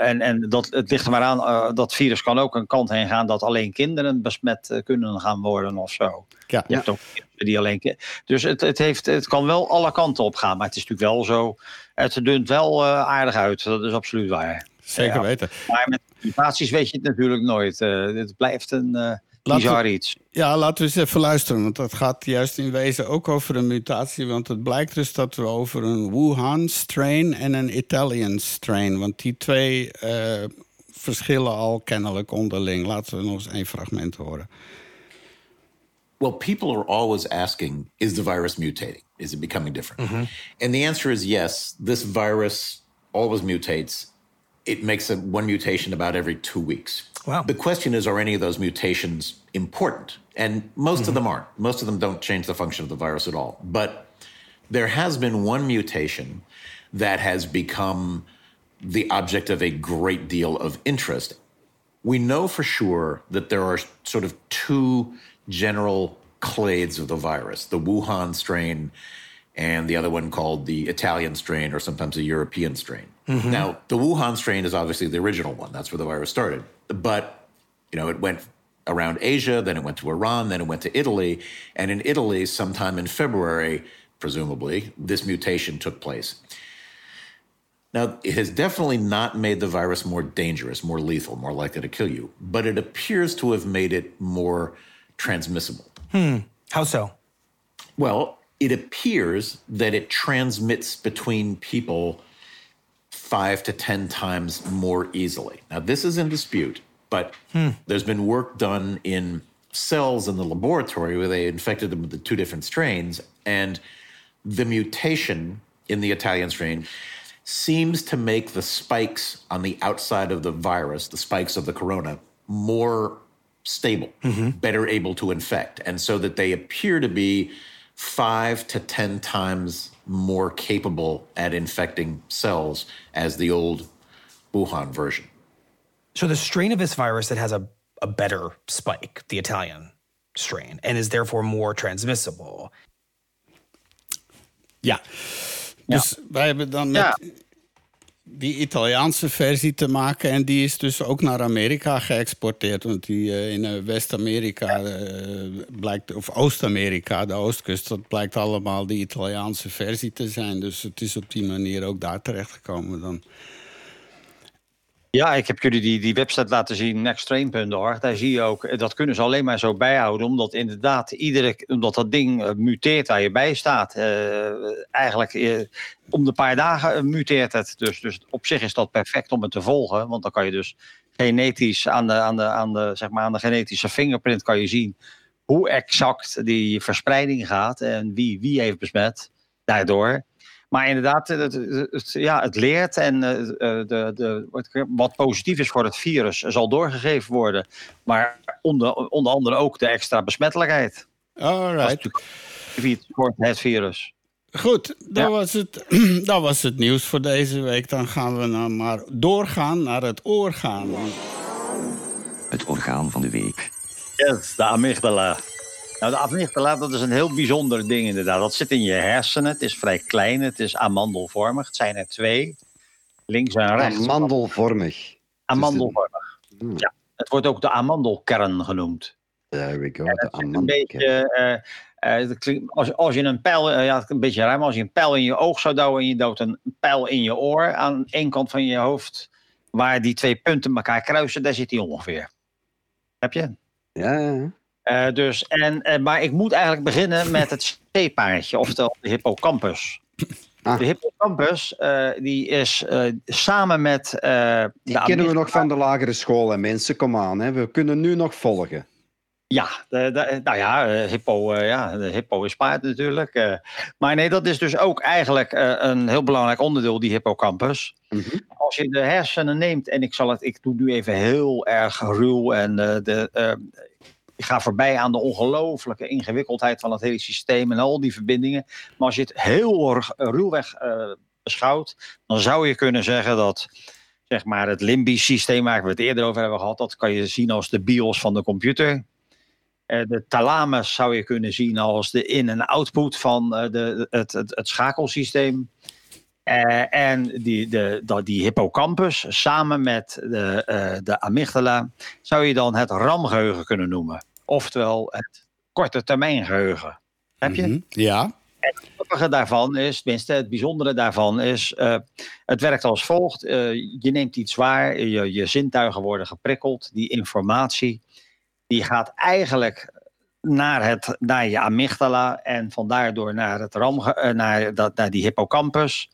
en en dat, het ligt er maar aan, dat virus kan ook een kant heen gaan dat alleen kinderen besmet kunnen gaan worden of zo. Ja. Je hebt ook die alleen Dus het, het, heeft, het kan wel alle kanten op gaan. Maar het is natuurlijk wel zo, het dunt wel aardig uit. Dat is absoluut waar. Zeker weten. Maar met mutaties weet je het natuurlijk nooit. het blijft een Bizar iets. Ja, laten we eens even luisteren. Want dat gaat juist in wezen ook over een mutatie. Want het blijkt dus dat we over een Wuhan-strain en een Italian strain. Want die twee uh, verschillen al kennelijk onderling. Laten we nog eens één fragment horen. Well, people are always asking, is the virus mutating? Is it becoming different? Mm -hmm. And the answer is yes. This virus always mutates. It makes a, one mutation about every two weeks. Wow. The question is, are any of those mutations important? And most mm-hmm. of them aren't. Most of them don't change the function of the virus at all. But there has been one mutation that has become the object of a great deal of interest. We know for sure that there are sort of two general clades of the virus the Wuhan strain and the other one called the Italian strain or sometimes a European strain. Mm-hmm. Now, the Wuhan strain is obviously the original one. That's where the virus started. But, you know, it went around Asia, then it went to Iran, then it went to Italy. And in Italy, sometime in February, presumably, this mutation took place. Now, it has definitely not made the virus more dangerous, more lethal, more likely to kill you, but it appears to have made it more transmissible. Hmm. How so? Well, it appears that it transmits between people five to 10 times more easily. Now, this is in dispute, but hmm. there's been work done in cells in the laboratory where they infected them with the two different strains, and the mutation in the Italian strain seems to make the spikes on the outside of the virus, the spikes of the corona, more stable, mm-hmm. better able to infect. And so that they appear to be five to 10 times more capable at infecting cells as the old Wuhan version. So the strain of this virus that has a, a better spike, the Italian strain, and is therefore more transmissible. Ja, dus ja. wij die Italiaanse versie te maken. En die is dus ook naar Amerika geëxporteerd. Want die uh, in uh, West-Amerika uh, blijkt, of Oost-Amerika, de oostkust, dat blijkt allemaal die Italiaanse versie te zijn. Dus het is op die manier ook daar terechtgekomen dan. Ja, ik heb jullie die, die website laten zien, nexttrain.org. Daar zie je ook, dat kunnen ze alleen maar zo bijhouden, omdat inderdaad iedere, omdat dat ding muteert waar je bij staat. Uh, eigenlijk om de paar dagen muteert het. Dus, dus op zich is dat perfect om het te volgen, want dan kan je dus genetisch aan de, aan de, aan de, zeg maar aan de genetische fingerprint kan je zien hoe exact die verspreiding gaat en wie wie heeft besmet daardoor. Maar inderdaad, het, het, ja, het leert en uh, de, de, wat positief is voor het virus zal doorgegeven worden. Maar onder, onder andere ook de extra besmettelijkheid. Alright. Voor het virus. Goed, dat, was het, *clears throat* dat was het nieuws voor deze week. Dan gaan we nou maar doorgaan naar het orgaan. Het orgaan van de week. Yes, de amygdala. Nou, de amygdala, dat is een heel bijzonder ding inderdaad. Dat zit in je hersenen. Het is vrij klein. Het is amandelvormig. Het zijn er twee. Links en rechts. Amandelvormig. Amandelvormig. Hmm. Ja. Het wordt ook de amandelkern genoemd. There we go. De het zit een amandelkern. beetje, eh, eh, klinkt- als, als je een pijl, eh, ja, een beetje ruim, als je een pijl in je oog zou douwen en je duwt een pijl in je oor aan één kant van je hoofd, waar die twee punten elkaar kruisen, daar zit hij ongeveer. Heb je? Ja, ja, Eh, dus, en, eh, maar ik moet eigenlijk beginnen met het C-paardje, oftewel de hippocampus. Ah. De hippocampus eh, die is samen met. Die kennen we nog van de lagere school. Hè. Mensen, kom aan. Hè. We kunnen nu nog volgen. Ja, de, de- nou ja, hippo, ja, de hippo is paard natuurlijk. maar nee, dat is dus ook eigenlijk een heel belangrijk onderdeel, die hippocampus. Mhm. Als je de hersenen neemt, en ik zal het, ik doe nu even heel erg ruw en de, ik ga voorbij aan de ongelooflijke ingewikkeldheid van het hele systeem en al die verbindingen. Maar als je het heel eh, ruwweg eh, beschouwt, dan zou je kunnen zeggen dat zeg maar, het limbisch systeem waar we het eerder over hebben gehad, dat kan je zien als de BIOS van de computer. Eh, de thalamus zou je kunnen zien als de in- en output van de, het, het, schakelsysteem. En die, de, dat- die hippocampus samen met de, eh, de amygdala zou je dan het RAM-geheugen kunnen noemen. Oftewel het korte termijn geheugen. Heb je? Mhm. Ja. Het grappige daarvan is, tenminste het bijzondere daarvan is, eh, het werkt als volgt. Eh, je neemt iets waar, je, je zintuigen worden geprikkeld. Die informatie, die gaat eigenlijk naar, het, naar je amygdala en vandaar door naar, het ram, eh, naar, dat, naar die hippocampus.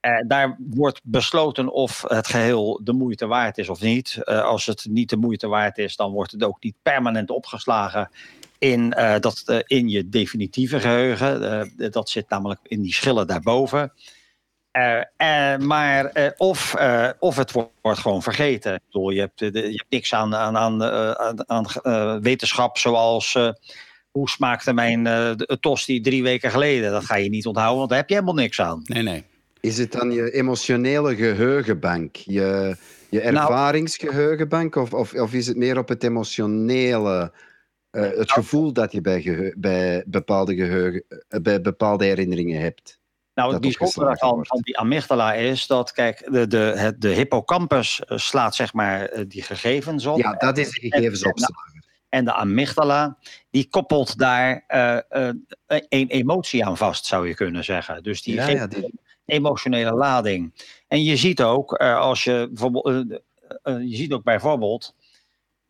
Eh, daar wordt besloten of het geheel de moeite waard is of niet. Eh, als het niet de moeite waard is, dan wordt het ook niet permanent opgeslagen in, eh, dat, in je definitieve geheugen. Eh, dat zit namelijk in die schillen daarboven. Maar of, of het wordt, gewoon vergeten. Ik bedoel, je, hebt, je niks aan, aan, aan, wetenschap zoals... hoe smaakte mijn de- tosti drie weken geleden? Dat ga je niet onthouden, want daar heb je helemaal niks aan. Nee, nee. Is het dan je emotionele geheugenbank? Je, je Nou- ervaringsgeheugenbank? Of, of, of is het meer op het emotionele... eh, Nou- het gevoel dat je bij, gehe- bij, bepaalde geheugen, eh, bij bepaalde herinneringen hebt? Nou, het bijzondere van, die amygdala is dat, kijk, de, de, het, de hippocampus eh, slaat zeg maar die gegevens op. Ja, dat is de gegevensopslag. En de amygdala, die koppelt daar eh, een emotie aan vast, zou je kunnen zeggen. Dus die Ja, geeft ja, die- emotionele lading. En je ziet ook, eh, als je bijvoorbeeld, eh, eh, je ziet ook bijvoorbeeld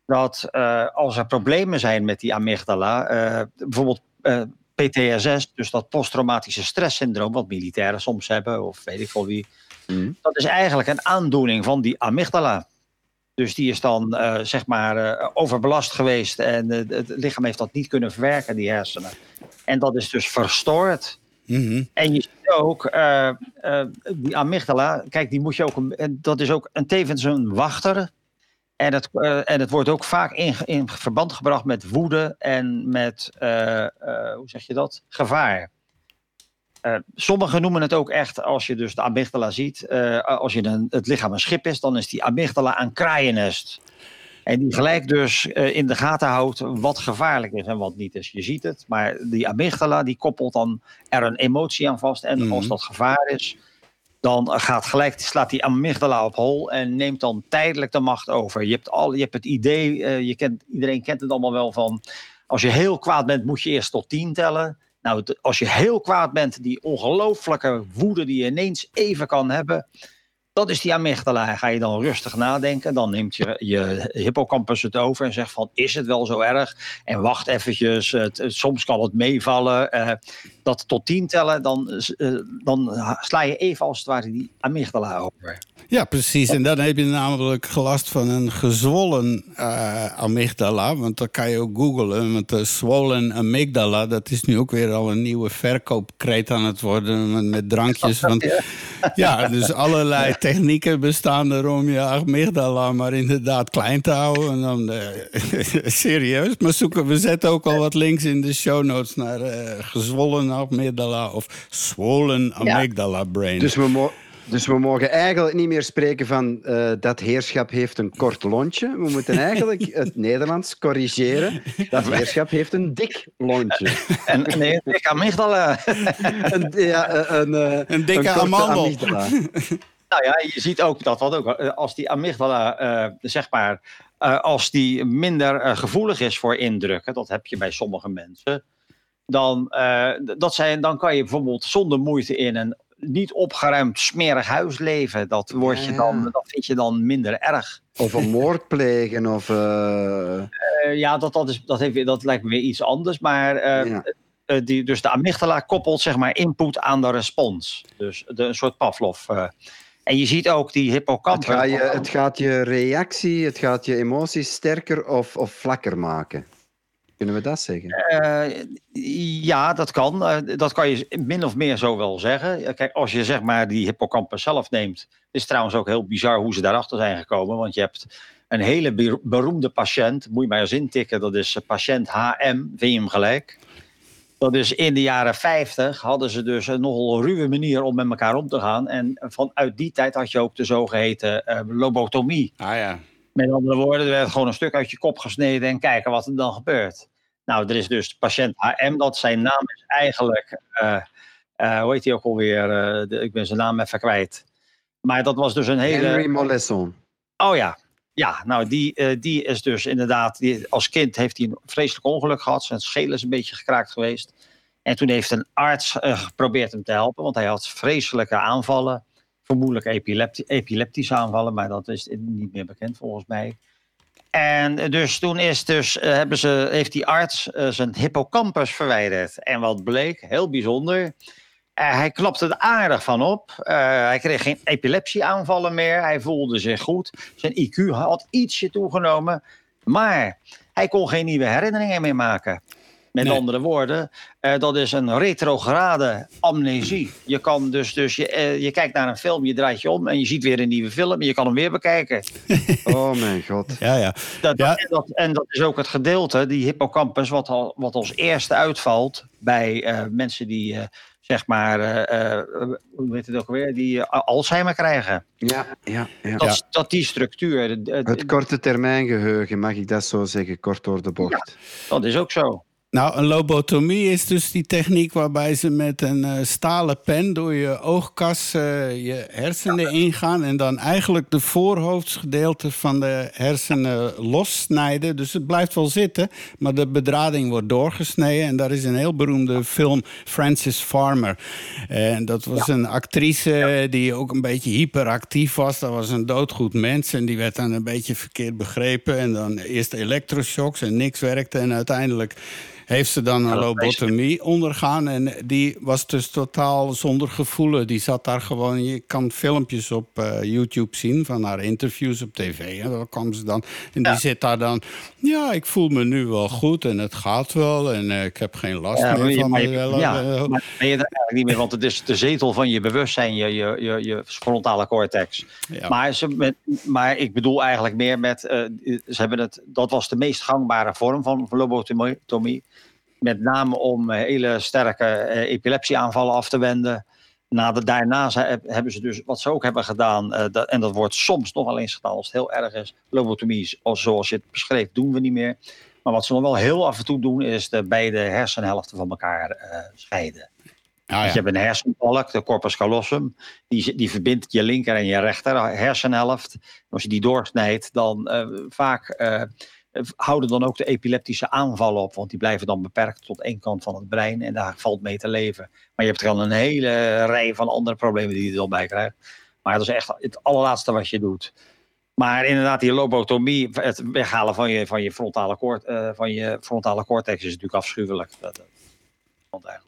dat als er problemen zijn met die amygdala, bijvoorbeeld PTSS, dus dat posttraumatische stresssyndroom, wat militairen soms hebben, of weet ik veel wie, Mhm. dat is eigenlijk een aandoening van die amygdala. Dus die is dan zeg maar overbelast geweest en het lichaam heeft dat niet kunnen verwerken, die hersenen. En dat is dus verstoord. Mhm. En je ziet ook, eh, eh, die amygdala, kijk, die moet je ook, een- en dat is ook een, tevens een wachter. En het, eh, en het wordt ook vaak in, in verband gebracht met woede en met, hoe zeg je dat, gevaar. Sommigen noemen het ook echt, als je dus de amygdala ziet, als je een, het lichaam een schip is, dan is die amygdala een kraaiennest. En die gelijk dus eh, in de gaten houdt wat gevaarlijk is en wat niet is. Je ziet het, maar die amygdala die koppelt dan er een emotie aan vast. En Mhm. als dat gevaar is, dan gaat gelijk, slaat die amygdala op hol en neemt dan tijdelijk de macht over. Je hebt, al, je hebt het idee, eh, je kent, iedereen kent het allemaal wel van, als je heel kwaad bent moet je eerst tot tien tellen. Nou, als je heel kwaad bent, die ongelooflijke woede die je ineens even kan hebben, dat is die amygdala. Ga je dan rustig nadenken, dan neemt je, je hippocampus het over en zegt van, is het wel zo erg? En wacht eventjes, het, soms kan het meevallen. eh, dat tot tien tellen, dan, eh, dan sla je even als het ware die amygdala over. Ja, precies. En dan heb je namelijk gelast van een gezwollen eh, amygdala. Want dan kan je ook googlen. Want de swollen amygdala, dat is nu ook weer al een nieuwe verkoopkreet aan het worden. Met, met drankjes. Want, ja, *laughs* dus allerlei technieken bestaan er om je amygdala maar inderdaad klein te houden. En dan, eh, *laughs* serieus. Maar zoeken, we zetten ook al wat links in de show notes naar eh, gezwollen amygdala of swollen amygdala brain. Dus we, mo- Dus we mogen eigenlijk niet meer spreken van uh, dat heerschap heeft een kort lontje. We moeten eigenlijk *laughs* het Nederlands corrigeren. Dat *laughs* heerschap heeft een dik lontje. En, nee, een dikke amygdala. *laughs* een, ja, een, een, een dikke een amandel. Amygdala. Nou ja, je ziet ook dat wat ook, als die amygdala, uh, zeg maar, uh, als die minder uh, gevoelig is voor indrukken, dat heb je bij sommige mensen, dan, dat zijn, dan kan je bijvoorbeeld zonder moeite in een niet opgeruimd smerig huis leven. Dat, word je dan, dat vind je dan minder erg. Of een moord plegen. Of, ja, dat, dat, is, dat, heeft, dat lijkt me weer iets anders. Maar ja. die, dus de amygdala koppelt zeg maar input aan de respons. Dus de, een soort Pavlov. En je ziet ook die hippocampus. Het, gaat je, het gaat je reactie, het gaat je emoties sterker of, of vlakker maken. Kunnen we dat zeggen? Uh, ja, dat kan. Uh, dat kan je min of meer zo wel zeggen. Kijk, als je zeg maar die hippocampus zelf neemt. is trouwens ook heel bizar hoe ze daarachter zijn gekomen. Want je hebt een hele beroemde patiënt. Moet je maar eens intikken. Dat is patiënt HM. Vind je hem gelijk? Dat is in de jaren 50 hadden ze dus een nogal ruwe manier om met elkaar om te gaan. En vanuit die tijd had je ook de zogeheten uh, lobotomie. Ah ja. Met andere woorden, er werd gewoon een stuk uit je kop gesneden en kijken wat er dan gebeurt. Nou, er is dus patiënt HM, dat zijn naam is eigenlijk, uh, uh, hoe heet hij ook alweer? De, ik ben zijn naam even kwijt. Maar dat was dus een hele... Henry Molesson. Oh ja, ja, nou, die, die is dus inderdaad. Die, als kind heeft hij een vreselijk ongeluk gehad. Zijn schedel is een beetje gekraakt geweest. En toen heeft een arts geprobeerd hem te helpen, want hij had vreselijke aanvallen. Vermoedelijk epilepti epileptische aanvallen, maar dat is niet meer bekend volgens mij. En dus toen is dus, uh, hebben ze, heeft die arts zijn hippocampus verwijderd. En wat bleek, heel bijzonder. Uh, hij klapte er aardig van op. Hij kreeg geen epilepsieaanvallen meer. Hij voelde zich goed. Zijn IQ had ietsje toegenomen. Maar hij kon geen nieuwe herinneringen meer maken. Met nee. andere woorden, uh, dat is een retrograde amnesie. Je kan dus, dus je, je kijkt naar een film, je draait je om en je ziet weer een nieuwe film en je kan hem weer bekijken. *laughs* oh mijn god. Ja, ja. Dat, ja. En, dat, en, dat, is ook het gedeelte, die hippocampus, wat, al, wat als eerste uitvalt bij mensen die zeg maar, uh, uh, hoe heet het ook alweer, die uh, Alzheimer krijgen. Ja, ja, ja. Dat, ja. dat die structuur. het korte termijn geheugen, mag ik dat zo zeggen, kort door de bocht. Ja, dat is ook zo. Nou, een lobotomie is dus die techniek waarbij ze met een uh, stalen pen door je oogkas uh, je hersenen ingaan en dan eigenlijk de voorhoofdsgedeelte van de hersenen lossnijden. Dus het blijft wel zitten, maar de bedrading wordt doorgesneden. En daar is een heel beroemde film, Frances Farmer. En dat was ja. een actrice die ook een beetje hyperactief was. Dat was een doodgoed mens en die werd dan een beetje verkeerd begrepen. En dan eerst elektroshocks en niks werkte en uiteindelijk heeft ze dan een lobotomie ondergaan. En die was dus totaal zonder gevoelen. Die zat daar gewoon... Je kan filmpjes op uh, YouTube zien van haar interviews op tv. En daar kwam ze dan. En die zit daar dan... Ja, ik voel me nu wel goed en het gaat wel. En uh, ik heb geen last ja, meer van mezelf. Ja, maar ben je er eigenlijk niet meer. Want het is de zetel van je bewustzijn. Je, je, je, je frontale cortex. Ja. Maar, ze met, maar ik bedoel eigenlijk meer met... Uh, ze hebben het, dat was de meest gangbare vorm van lobotomie. Met name om hele sterke uh, epilepsieaanvallen af te wenden. Na de, daarna hebben ze dus, wat ze ook hebben gedaan, uh, dat, en dat wordt soms nog wel eens gedaan als het heel erg is, lobotomie, zoals je het beschreef, doen we niet meer. Maar wat ze nog wel heel af en toe doen, is de beide hersenhelften van elkaar uh, scheiden. Ah, ja. dus je hebt een hersenbalk, de corpus callosum, die, die verbindt je linker en je rechter hersenhelft. Als je die doorsnijdt, dan vaak houden dan ook de epileptische aanvallen op, want die blijven dan beperkt tot één kant van het brein en daar valt mee te leven. Maar je hebt dan een hele rij van andere problemen die je er dan bij krijgt. Maar dat is echt het allerlaatste wat je doet. Maar inderdaad, die lobotomie, het weghalen van je, van je, frontale, koort, uh, van je frontale cortex is natuurlijk afschuwelijk. Dat, dat.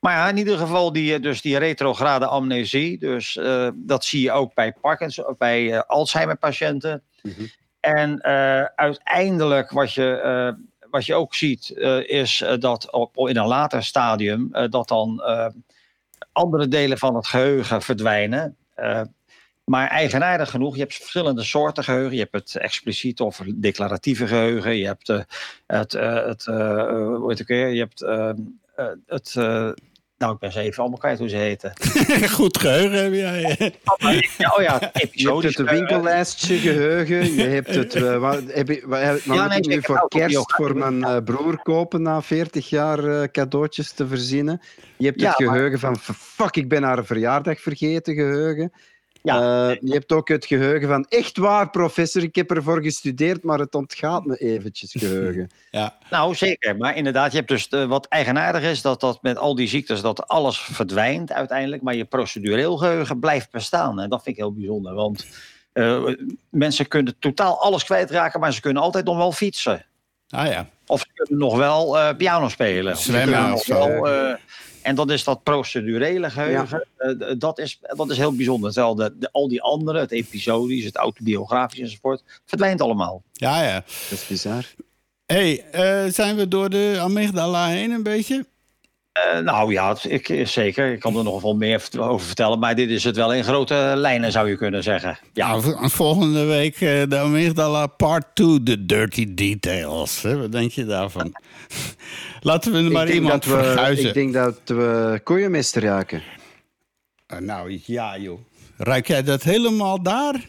Maar ja, in ieder geval die, dus die retrograde amnesie. Dus dat zie je ook bij Parkinson, bij Alzheimer patiënten. Mm -hmm. En uh, uiteindelijk wat je, uh, wat je ook ziet, uh, is dat op, in een later stadium dat dan andere delen van het geheugen verdwijnen. maar eigenaardig genoeg, je hebt verschillende soorten geheugen. Je hebt het expliciet of declaratieve geheugen. Je hebt het, het hoe heet? Je hebt het Nou, ik ben ze even allemaal kwijt hoe ze heten. *laughs* Goed geheugen heb jij. Ja, oh ja, *laughs* Je hebt het winkellijstje geheugen. Je hebt het. eh, *laughs* wat, heb je, wat, wat Ja, moet nee, ik nu voor kerst ook voor mijn eh, broer kopen na 40 jaar eh, cadeautjes te verzinnen? Je hebt het maar- geheugen van fuck, ik ben haar verjaardag vergeten geheugen. Ja, Eh, je hebt ook het geheugen van echt waar, professor, ik heb ervoor gestudeerd, maar het ontgaat me eventjes geheugen. *laughs* Ja. Nou, zeker. Maar inderdaad, je hebt dus de- wat eigenaardig is, dat, dat met al die ziektes, dat alles verdwijnt uiteindelijk, maar je procedureel geheugen blijft bestaan. En dat vind ik heel bijzonder, want eh, mensen kunnen totaal alles kwijtraken, maar ze kunnen altijd nog wel fietsen. Ah ja. Of ze kunnen nog wel eh, piano spelen. Zwemmen of zo. wel, eh, en dat is dat procedurele geheugen. eh, d- dat, is, dat is heel bijzonder. Terwijl de, de- al die andere, het episodisch, het autobiografisch enzovoort, verdwijnt allemaal. Ja, ja. Dat is bizar. hey, eh, zijn we door de amygdala heen een beetje? Eh, nou ja, ik, zeker. Ik kan er nog wel meer over vertellen. Maar dit is het wel in grote lijnen, zou je kunnen zeggen. Ja, Nou, volgende week eh, de amygdala part 2, de dirty details. Hè? Wat denk je daarvan? *laughs* Laten we er maar ik, denk iemand dat we, verguizen. ik denk dat we koeienmester raken. Eh, nou, ja joh. Ruik jij dat helemaal daar?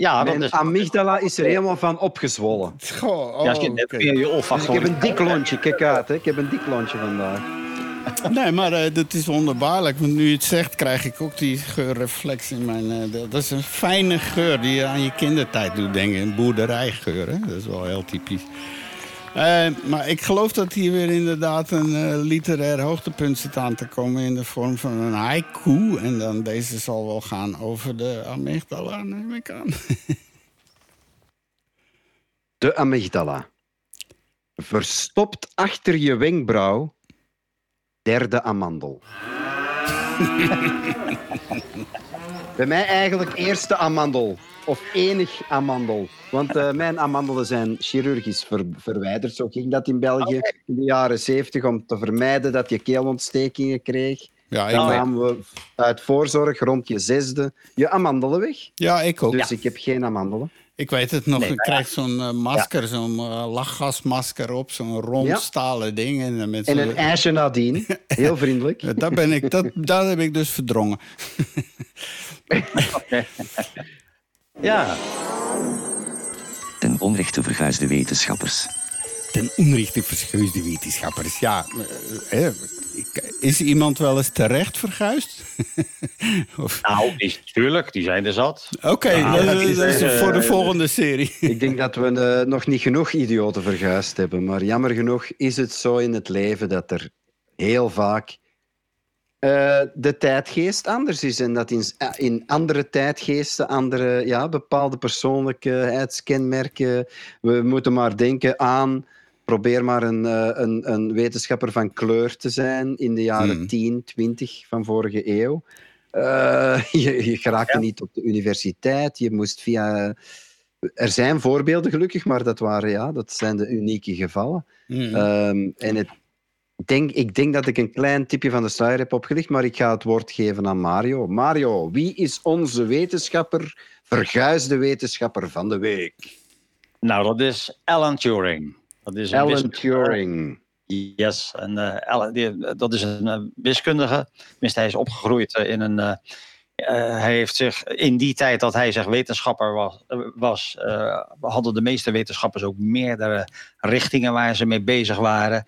Ja dat Mijn is... amygdala is er helemaal van opgezwollen. Goh, oh, Ja, als je net je Dus ik heb een dik lontje, kijk uit, hè. ik heb een dik lontje vandaag. *laughs* Nee, maar eh, dat is wonderbaarlijk. Want nu je het zegt, krijg ik ook die geurreflex in mijn... eh, dat- dat is een fijne geur die je aan je kindertijd doet denken. Een boerderijgeur, hè? Dat is wel heel typisch. Eh, maar ik geloof dat hier weer inderdaad een eh, literair hoogtepunt zit aan te komen... in de vorm van een haiku. En dan deze zal wel gaan over de amygdala, neem ik aan. De amygdala. Verstopt achter je wenkbrauw. Derde amandel. *laughs* Bij mij eigenlijk eerste amandel. Of enig amandel. Want eh, mijn amandelen zijn chirurgisch ver- verwijderd. Zo ging dat in België in de jaren zeventig. Om te vermijden dat je keelontstekingen kreeg. Ja, ik, Dan namen we uit voorzorg rond je zesde je amandelen weg. ja, ik ook. Dus ik heb geen amandelen. Ik weet het nog. Nee, ik maar krijg zo'n eh, masker, zo'n eh, lachgasmasker op. Zo'n rond Ja. stalen ding. En, dan met En een ijsje nadien. *laughs* Heel vriendelijk. Dat, ben ik, dat, dat heb ik dus verdrongen. *laughs* Ja, Ten onrechte verguisde wetenschappers. Ten onrechte verschuisde wetenschappers. Ja, eh, eh, is iemand wel eens terecht verguisd? *laughs* Of- nou, die, natuurlijk, die zijn er zat. Oké, dat, dat is, dat is eh, voor de volgende serie. *laughs* Ik denk dat we nog niet genoeg idioten verguisd hebben. Maar jammer genoeg is het zo in het leven dat er heel vaak eh, de tijdgeest anders is. En dat in, eh, in andere tijdgeesten andere ja, bepaalde persoonlijkheidskenmerken. We moeten maar denken aan. Probeer maar een, eh, een, een wetenschapper van kleur te zijn in de jaren Hmm. 10, 20 van vorige eeuw. *laughs* Je, je geraakte niet op de universiteit. Je moest via. Er zijn voorbeelden gelukkig, maar dat, waren, ja, dat zijn de unieke gevallen. Hmm. Ehm, en het, denk, ik denk dat ik een klein tipje van de sluier heb opgelicht, maar ik ga het woord geven aan Mario. Mario, wie is onze wetenschapper, verguisde wetenschapper van de week? Nou, dat is Alan Turing. Dat is Alan Turing. Yes, en eh, Alan, die- dat is een eh, wiskundige. Tenminste, hij is opgegroeid eh, in een. hij heeft zich in die tijd dat hij zich wetenschapper was, was hadden de meeste wetenschappers ook meerdere richtingen waar ze mee bezig waren.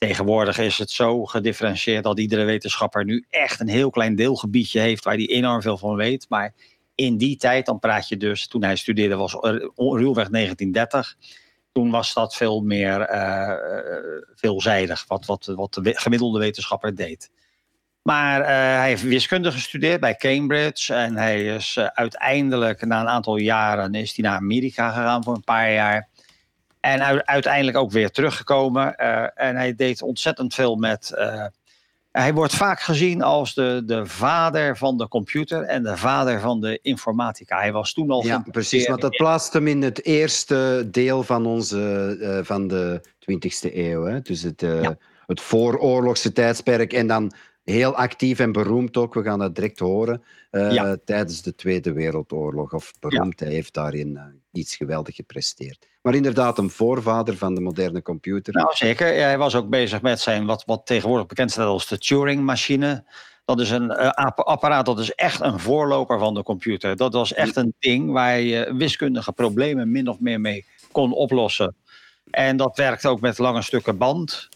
Tegenwoordig is het zo gedifferentieerd dat iedere wetenschapper nu echt een heel klein deelgebiedje heeft waar hij enorm veel van weet. Maar in die tijd, dan praat je dus, toen hij studeerde was ruwweg 1930 toen was dat veel meer eh, eh, veelzijdig, wat, wat, wat de gemiddelde wetenschapper deed. Maar eh, hij heeft wiskunde gestudeerd bij Cambridge. En hij is uiteindelijk, na een aantal jaren, is naar Amerika gegaan voor een paar jaar. En uiteindelijk ook weer teruggekomen. eh, en hij deed ontzettend veel met. eh, hij wordt vaak gezien als de, de vader van de computer en de vader van de informatica. Hij was toen al. Ja, precies. Want dat plaatst hem in het eerste deel van, onze, eh, van de 20e eeuw. Hè? Dus het, Ja. het vooroorlogse tijdsperk en dan heel actief en beroemd ook. We gaan dat direct horen. eh, Ja. Tijdens de Tweede Wereldoorlog. Of beroemd, hij heeft daarin eh, iets geweldig gepresteerd. Maar inderdaad, een voorvader van de moderne computer. Nou, zeker. Hij was ook bezig met zijn, wat, wat tegenwoordig bekend staat als de Turing-machine. Dat is een eh, app- apparaat, dat is echt een voorloper van de computer. Dat was echt een ding waar je wiskundige problemen min of meer mee kon oplossen. En dat werkte ook met lange stukken band.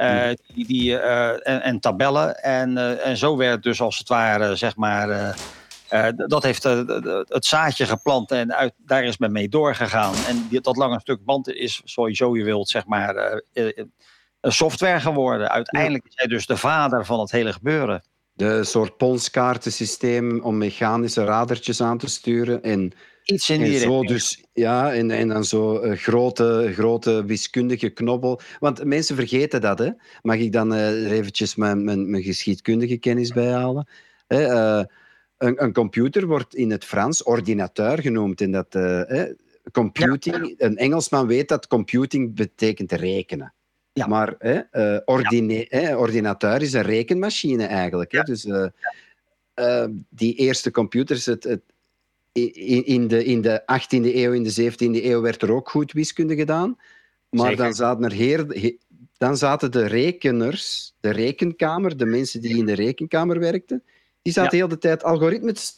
Eh, die, die, eh, en, en tabellen. En, eh, en zo werd dus als het ware, zeg maar. dat heeft het zaadje geplant en uit, daar is men mee doorgegaan. En die- dat lange stuk band is, sowieso je wilt, zeg maar, een software geworden. Uiteindelijk is hij dus de vader van het hele gebeuren. De soort ponskaartensysteem om mechanische radertjes aan te sturen. En, Iets in en zo dus, ja, en, en dan zo een grote, grote wiskundige knobbel. Want mensen vergeten dat, hè. Mag ik dan eh, er eventjes mijn, mijn, mijn geschiedkundige kennis bijhalen? Hè, eh, een, een computer wordt in het Frans ordinateur genoemd. En dat eh, hè, computing, een Engelsman weet dat computing betekent rekenen. Ja. Maar hè, eh, hè, ordinateur is een rekenmachine eigenlijk. Hè? Ja. Dus eh, eh, die eerste computers, het, het, in, in, de, in de 18e eeuw, in de 17e eeuw werd er ook goed wiskunde gedaan. Maar Zeker. dan zaten, er heer, he- dan zaten de rekeners, de rekenkamer, de mensen die in de rekenkamer werkten, die zaten Ja. heel de tijd algoritmes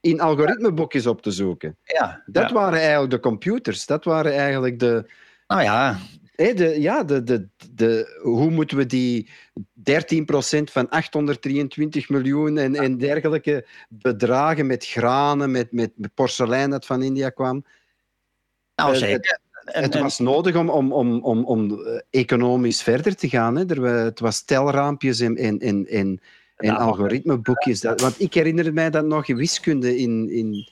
in algoritmeboekjes op te zoeken. Ja, Dat ja. waren eigenlijk de computers. Dat waren eigenlijk de, Nou ja, De, ja, de, de, de, hoe moeten we die 13% van 823 miljoen en, en dergelijke bedragen met granen, met, met, porselein dat van India kwam. nou Eh, zeker. En- het was nodig om, om, om, om, om eh, economisch verder te gaan. Hè. Er, het was telraampjes en, en, en, en, en Ja, algoritmeboekjes. Dat, want ik herinner mij dat nog in wiskunde in, in,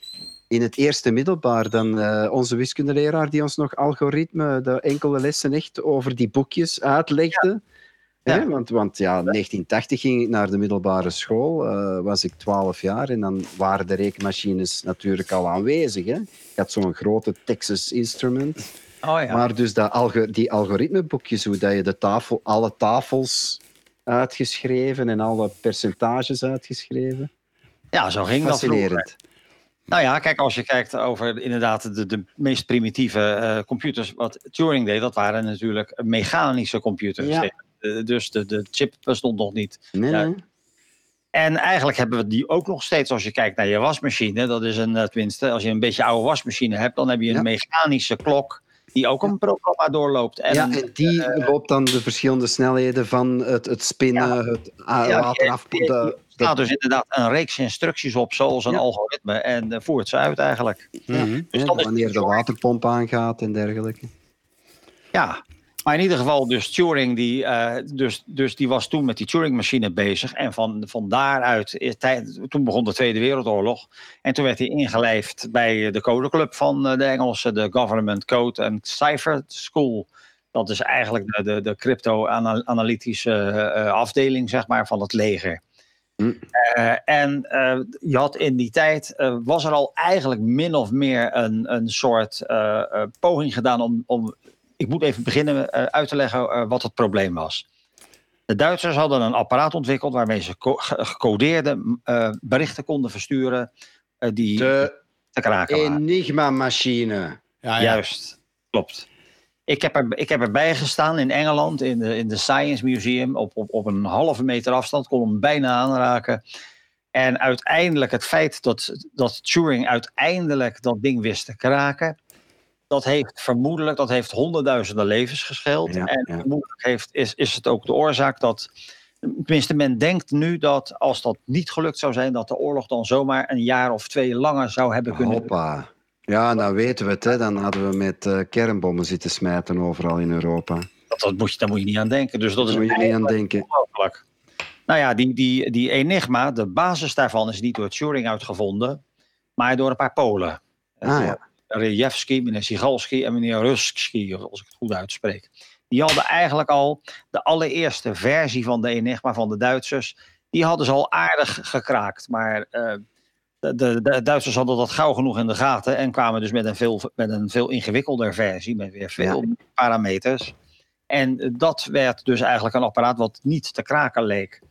in het eerste middelbaar. Dan, eh, onze wiskundeleraar die ons nog algoritme, de enkele lessen echt over die boekjes uitlegde. Hè, Ja. Want, want ja, 1980 ging ik naar de middelbare school, eh, was ik 12 jaar en dan waren de rekenmachines natuurlijk al aanwezig. Hè. Ik had zo'n grote Texas Instrument. oh ja. Maar dus dat die algoritmeboekjes, hoe dat je de tafel, alle tafels uitgeschreven en alle percentages uitgeschreven. ja, zo ging dat vroeger. Nou ja, kijk, als je kijkt over inderdaad de, de meest primitieve eh, computers, wat Turing deed, dat waren natuurlijk mechanische computers. Ja. Eh, dus de, de chip bestond nog niet. Nee, Ja. nee. En eigenlijk hebben we die ook nog steeds als je kijkt naar je wasmachine. Dat is een, eh, tenminste, als je een beetje oude wasmachine hebt, dan heb je een Ja. mechanische klok die ook een programma doorloopt. En, ja, en die loopt dan de verschillende snelheden van het, het spinnen, het water. Er staat dus inderdaad een reeks instructies op, zoals een Ja. algoritme, en eh, voert ze uit eigenlijk. Mhm. Dus wanneer de waterpomp aangaat en dergelijke. Ja, maar in ieder geval, dus Turing, die, eh, dus, dus die was toen met die Turing-machine bezig. En van, van daaruit, tijd, toen begon de Tweede Wereldoorlog. En toen werd hij ingelijfd bij de codeclub van eh, de Engelse, de Government Code and Cipher School. Dat is eigenlijk de, de, de crypto-analytische eh, afdeling, zeg maar, van het leger. Eh, en eh, je had in die tijd, eh, was er al eigenlijk min of meer een, een soort eh, eh, poging gedaan om, om ik moet even beginnen eh, uit te leggen eh, wat het probleem was. De Duitsers hadden een apparaat ontwikkeld waarmee ze co- ge- gecodeerde eh, berichten konden versturen eh, die De te kraken waren. Enigma-machine. Ja, ja. Juist, klopt. Ik heb, er, ik heb erbij gestaan in Engeland, in de, in de Science Museum, op, op, op een halve meter afstand, kon hem bijna aanraken. En uiteindelijk het feit dat, dat Turing uiteindelijk dat ding wist te kraken, dat heeft vermoedelijk, dat heeft honderdduizenden levens gescheeld. Ja, en ja. vermoedelijk heeft, is, is het ook de oorzaak dat, tenminste men denkt nu dat als dat niet gelukt zou zijn, dat de oorlog dan zomaar een jaar of twee langer zou hebben kunnen Hoppa. Ja, nou weten we het. Hè. Dan hadden we met eh, kernbommen zitten smijten overal in Europa. Dat, dat moet je, daar moet je niet aan denken. Dus dat is moet je niet aan denken. onmogelijk. Nou ja, die, die, die Enigma, de basis daarvan is niet door Turing uitgevonden, maar door een paar Polen. Ah, ja. Rejewski, meneer Sigalski en meneer Ruski, als ik het goed uitspreek. Die hadden eigenlijk al de allereerste versie van de Enigma van de Duitsers, die hadden ze al aardig gekraakt. Maar eh, de, de, de Duitsers hadden dat gauw genoeg in de gaten en kwamen dus met een veel, met een veel ingewikkelder versie, met weer veel parameters. En dat werd dus eigenlijk een apparaat wat niet te kraken leek.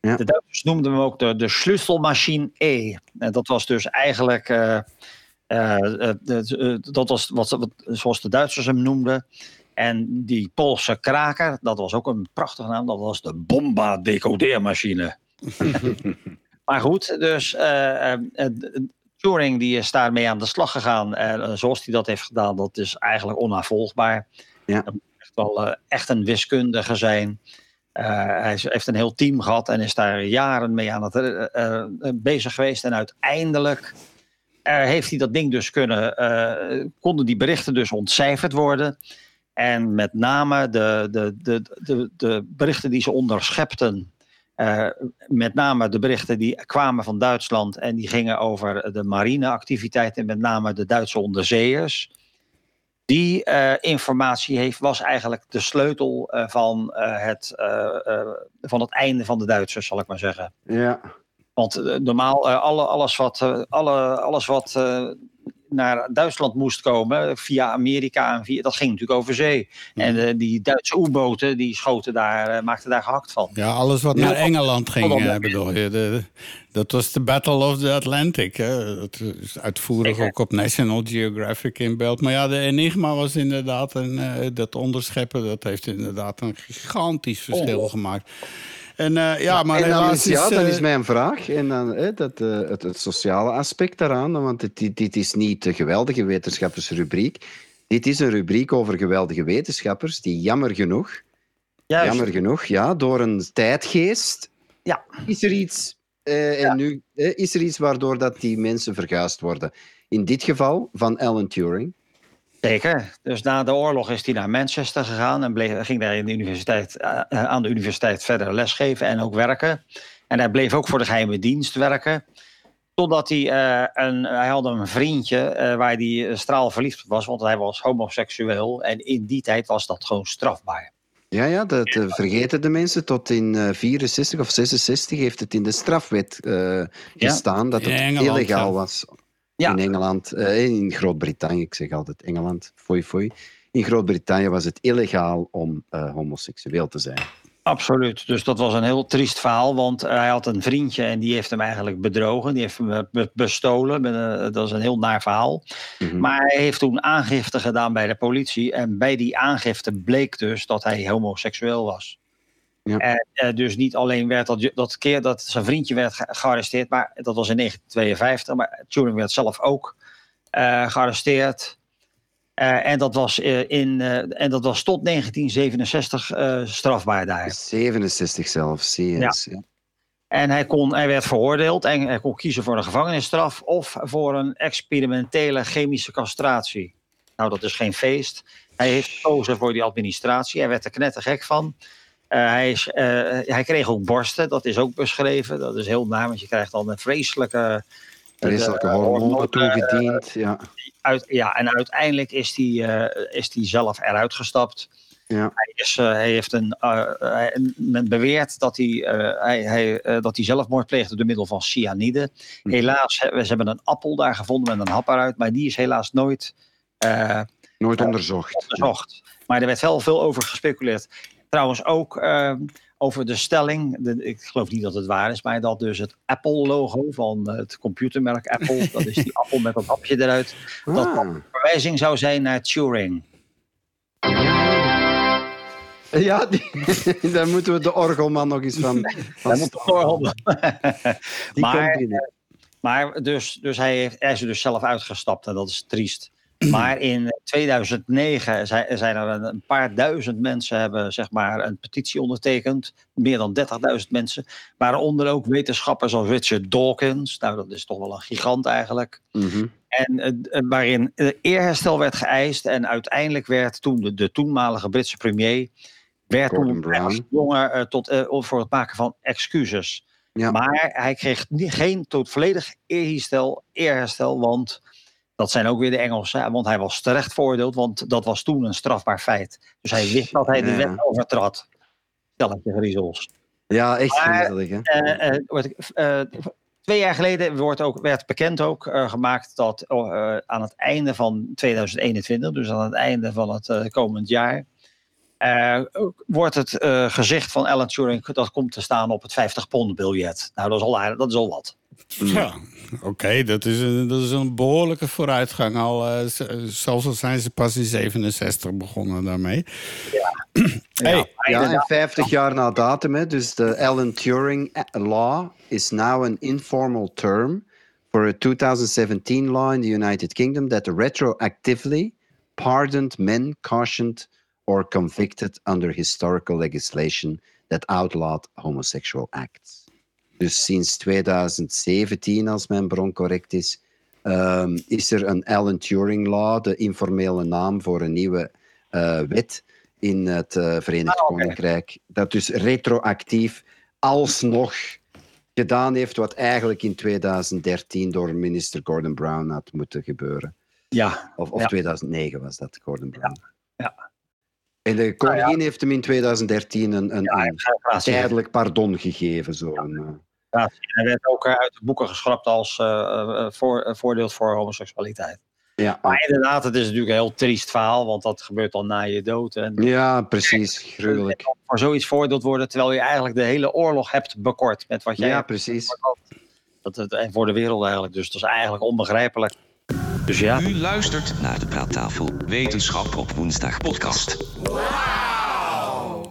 Ja. De Duitsers noemden hem ook de, de Schlüsselmachine E. En dat was dus eigenlijk, eh, eh, eh, dat was wat, wat, zoals de Duitsers hem noemden. En die Poolse kraker, dat was ook een prachtige naam, dat was de Bomba decodeermachine. *laughs* maar goed, dus eh, eh, eh, Turing die is daarmee aan de slag gegaan. En zoals hij dat heeft gedaan, dat is eigenlijk onnavolgbaar. Ja. Dat moet echt wel eh, echt een wiskundige zijn. Eh, hij is- heeft een heel team gehad en is daar jaren mee aan het eh, eh, bezig geweest. En uiteindelijk eh, heeft hij dat ding dus kunnen, eh, konden die berichten dus ontcijferd worden. En met name de, de, de, de, de berichten die ze onderschepten. Eh, met name de berichten die kwamen van Duitsland en die gingen over de marineactiviteiten, met name de Duitse onderzeeërs. Die eh, informatie heeft, was eigenlijk de sleutel eh, van, het, van het einde van de Duitsers, zal ik maar zeggen. Ja. Want normaal, alle, alles wat, alle, alles wat naar Duitsland moest komen via Amerika, en via, dat ging natuurlijk over zee. En eh, die Duitse U-boten die schoten daar, eh, maakten daar gehakt van. Ja, alles wat naar Engeland ging, eh, bedoel je. De, dat was de Battle of the Atlantic. Hè. Dat is uitvoerig Zeker. ook op National Geographic in beeld. Maar ja, de Enigma was inderdaad een, dat onderscheppen. Dat heeft inderdaad een gigantisch verschil gemaakt. En eh, ja, maar en dan is, ja, dan eh, is mijn vraag. En dan hè, dat, eh, het, het sociale aspect daaraan. Want het, dit, dit is niet de geweldige wetenschappersrubriek. Dit is een rubriek over geweldige wetenschappers die jammer genoeg, Juist. jammer genoeg, ja, door een tijdgeest Ja. is er iets. eh, en nu is er iets waardoor dat die mensen verguisd worden. In dit geval van Alan Turing. Zeker. Dus na de oorlog is hij naar Manchester gegaan en bleef, ging daar in de universiteit, eh, eh, aan de universiteit verder lesgeven en ook werken. En hij bleef ook voor de geheime dienst werken. Totdat hij, eh, een, hij had een vriendje eh, waar hij straal verliefd op was, want hij was homoseksueel. En in die tijd was dat gewoon strafbaar. Ja, ja, dat vergeten de mensen. Tot in eh 64 of 66 heeft het in de strafwet eh, gestaan dat het Engeland, illegaal ja. was. Ja. In Engeland, eh, in Groot-Brittannië, ik zeg altijd Engeland, foei foei. In Groot-Brittannië was het illegaal om eh, homoseksueel te zijn. Absoluut. Dus dat was een heel triest verhaal, want hij had een vriendje en die heeft hem eigenlijk bedrogen. Die heeft hem eh, be- bestolen. Dat is een heel naar verhaal. Mhm. Maar hij heeft toen aangifte gedaan bij de politie. En bij die aangifte bleek dus dat hij homoseksueel was. Ja. En eh, dus niet alleen werd dat, dat keer dat zijn vriendje werd ge- gearresteerd, maar dat was in 1952. Maar Turing werd zelf ook eh, gearresteerd. Eh, en, dat was, in, en dat was tot 1967 eh, strafbaar daar. 67 zelfs, zie je Ja. eens, ja. En hij, kon, hij werd veroordeeld en hij kon kiezen voor een gevangenisstraf of voor een experimentele chemische castratie. Nou, dat is geen feest. Hij heeft gekozen voor die administratie. Hij werd er knettergek van. Eh, hij, is, eh, hij kreeg ook borsten, dat is ook beschreven. Dat is heel naar, want je krijgt dan een vreselijke... Vreselijke eh, hormonen eh, toegediend. Ja. uit, ja, en uiteindelijk is hij is die zelf eruit gestapt. Ja. Hij, is, hij heeft een, hij- men beweert dat hij, eh, hij, hij, dat hij zelfmoord pleegde door middel van cyanide. Hm. Helaas, he- ze hebben een appel daar gevonden met een hap eruit, maar die is helaas nooit Nooit onderzocht. onderzocht. Maar er werd wel veel over gespeculeerd. Trouwens ook eh, over de stelling, de, ik geloof niet dat het waar is, maar dat dus het Apple-logo van het computermerk Apple, dat is die *laughs* appel met dat hapje eruit, dat dat Ah. een verwijzing zou zijn naar Turing. Ja, die, *laughs* daar moeten we de orgelman nog eens van. *laughs* van moet doorhobbelen. die maar- komt binnen. Maar dus, dus hij, heeft, hij is er dus zelf uitgestapt en dat is triest. Maar in 2009 zijn, er een, paar duizend mensen hebben zeg maar een petitie ondertekend. Meer dan 30.000 mensen. Waaronder ook wetenschappers als Richard Dawkins. Nou, dat is toch wel een gigant eigenlijk. Mhm. En eh, eh, waarin eerherstel werd geëist. En uiteindelijk werd toen de, de toenmalige Britse premier. werd gedwongen eh, tot, voor het maken van excuses. Ja. Maar hij kreeg geen tot volledig eerherstel, eerherstel, want dat zijn ook weer de Engelsen. Want hij was terecht veroordeeld, want dat was toen een strafbaar feit. Dus hij wist dat hij de Ja. wet overtrad. Stelletje griezels. ja, echt griezelig. Hè? Eh, eh, eh, twee jaar geleden wordt ook, werd bekend ook gemaakt dat eh, aan het einde van 2021, dus aan het einde van het komend jaar, wordt het gezicht van Alan Turing, dat komt te staan op het 50 pond biljet. Nou, dat is al, dat is al wat. Ja, oké, dat, is een- dat is een behoorlijke vooruitgang. Al, z- zelfs al zijn ze pas in 67 begonnen daarmee. *clears throat* Hey, Ja, en 50 jaar na datum, hè, dus de Alan Turing Law is now an informal term for a 2017 law in the United Kingdom that retroactively pardoned men cautioned or convicted under historical legislation that outlawed homosexual acts. Dus sinds 2017, als mijn bron correct is, ehm, is er een Alan Turing Law, de informele naam voor een nieuwe eh, wet in het eh, Verenigd Koninkrijk, dat dus retroactief alsnog gedaan heeft wat eigenlijk in 2013 door minister Gordon Brown had moeten gebeuren. Ja, Of, of Ja. 2009 was dat, Gordon Brown. ja. En de koningin heeft hem in 2013 een, een, tijdelijk pardon gegeven. Zo een, hij werd ook eh, uit de boeken geschrapt als eh, eh, voor, voordeel voor homoseksualiteit. ja, Maar inderdaad, het is natuurlijk een heel triest verhaal, want dat gebeurt dan na je dood. En ja, precies. Gruwelijk. en voor zoiets voordeeld worden, terwijl je eigenlijk de hele oorlog hebt bekort met wat jij Ja, hebt precies. Dat het, en voor de wereld eigenlijk. Dus dat is eigenlijk onbegrijpelijk. Dus ja. U luistert Naar de praattafel Wetenschap op woensdag podcast.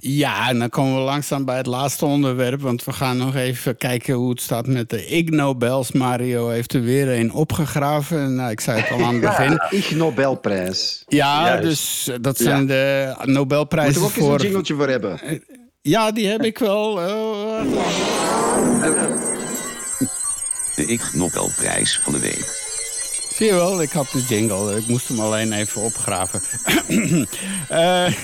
Ja, en dan komen we langzaam bij het laatste onderwerp. Want we gaan nog even kijken hoe het staat met de Ig Nobels. Mario heeft er weer een opgegraven. En, Nou, ik zei het al aan het *laughs* begin. Ig Nobelprijs. Ja, Juist. dus eh, dat zijn de Moeten Nobelprijzen we ook eens een voor... jingletje voor hebben? Ja, die heb ik wel. Eh, De Ig Nobelprijs van de week. Zie je wel, ik had de jingle. Ik moest hem alleen even opgraven. *clears throat* Eh, *laughs*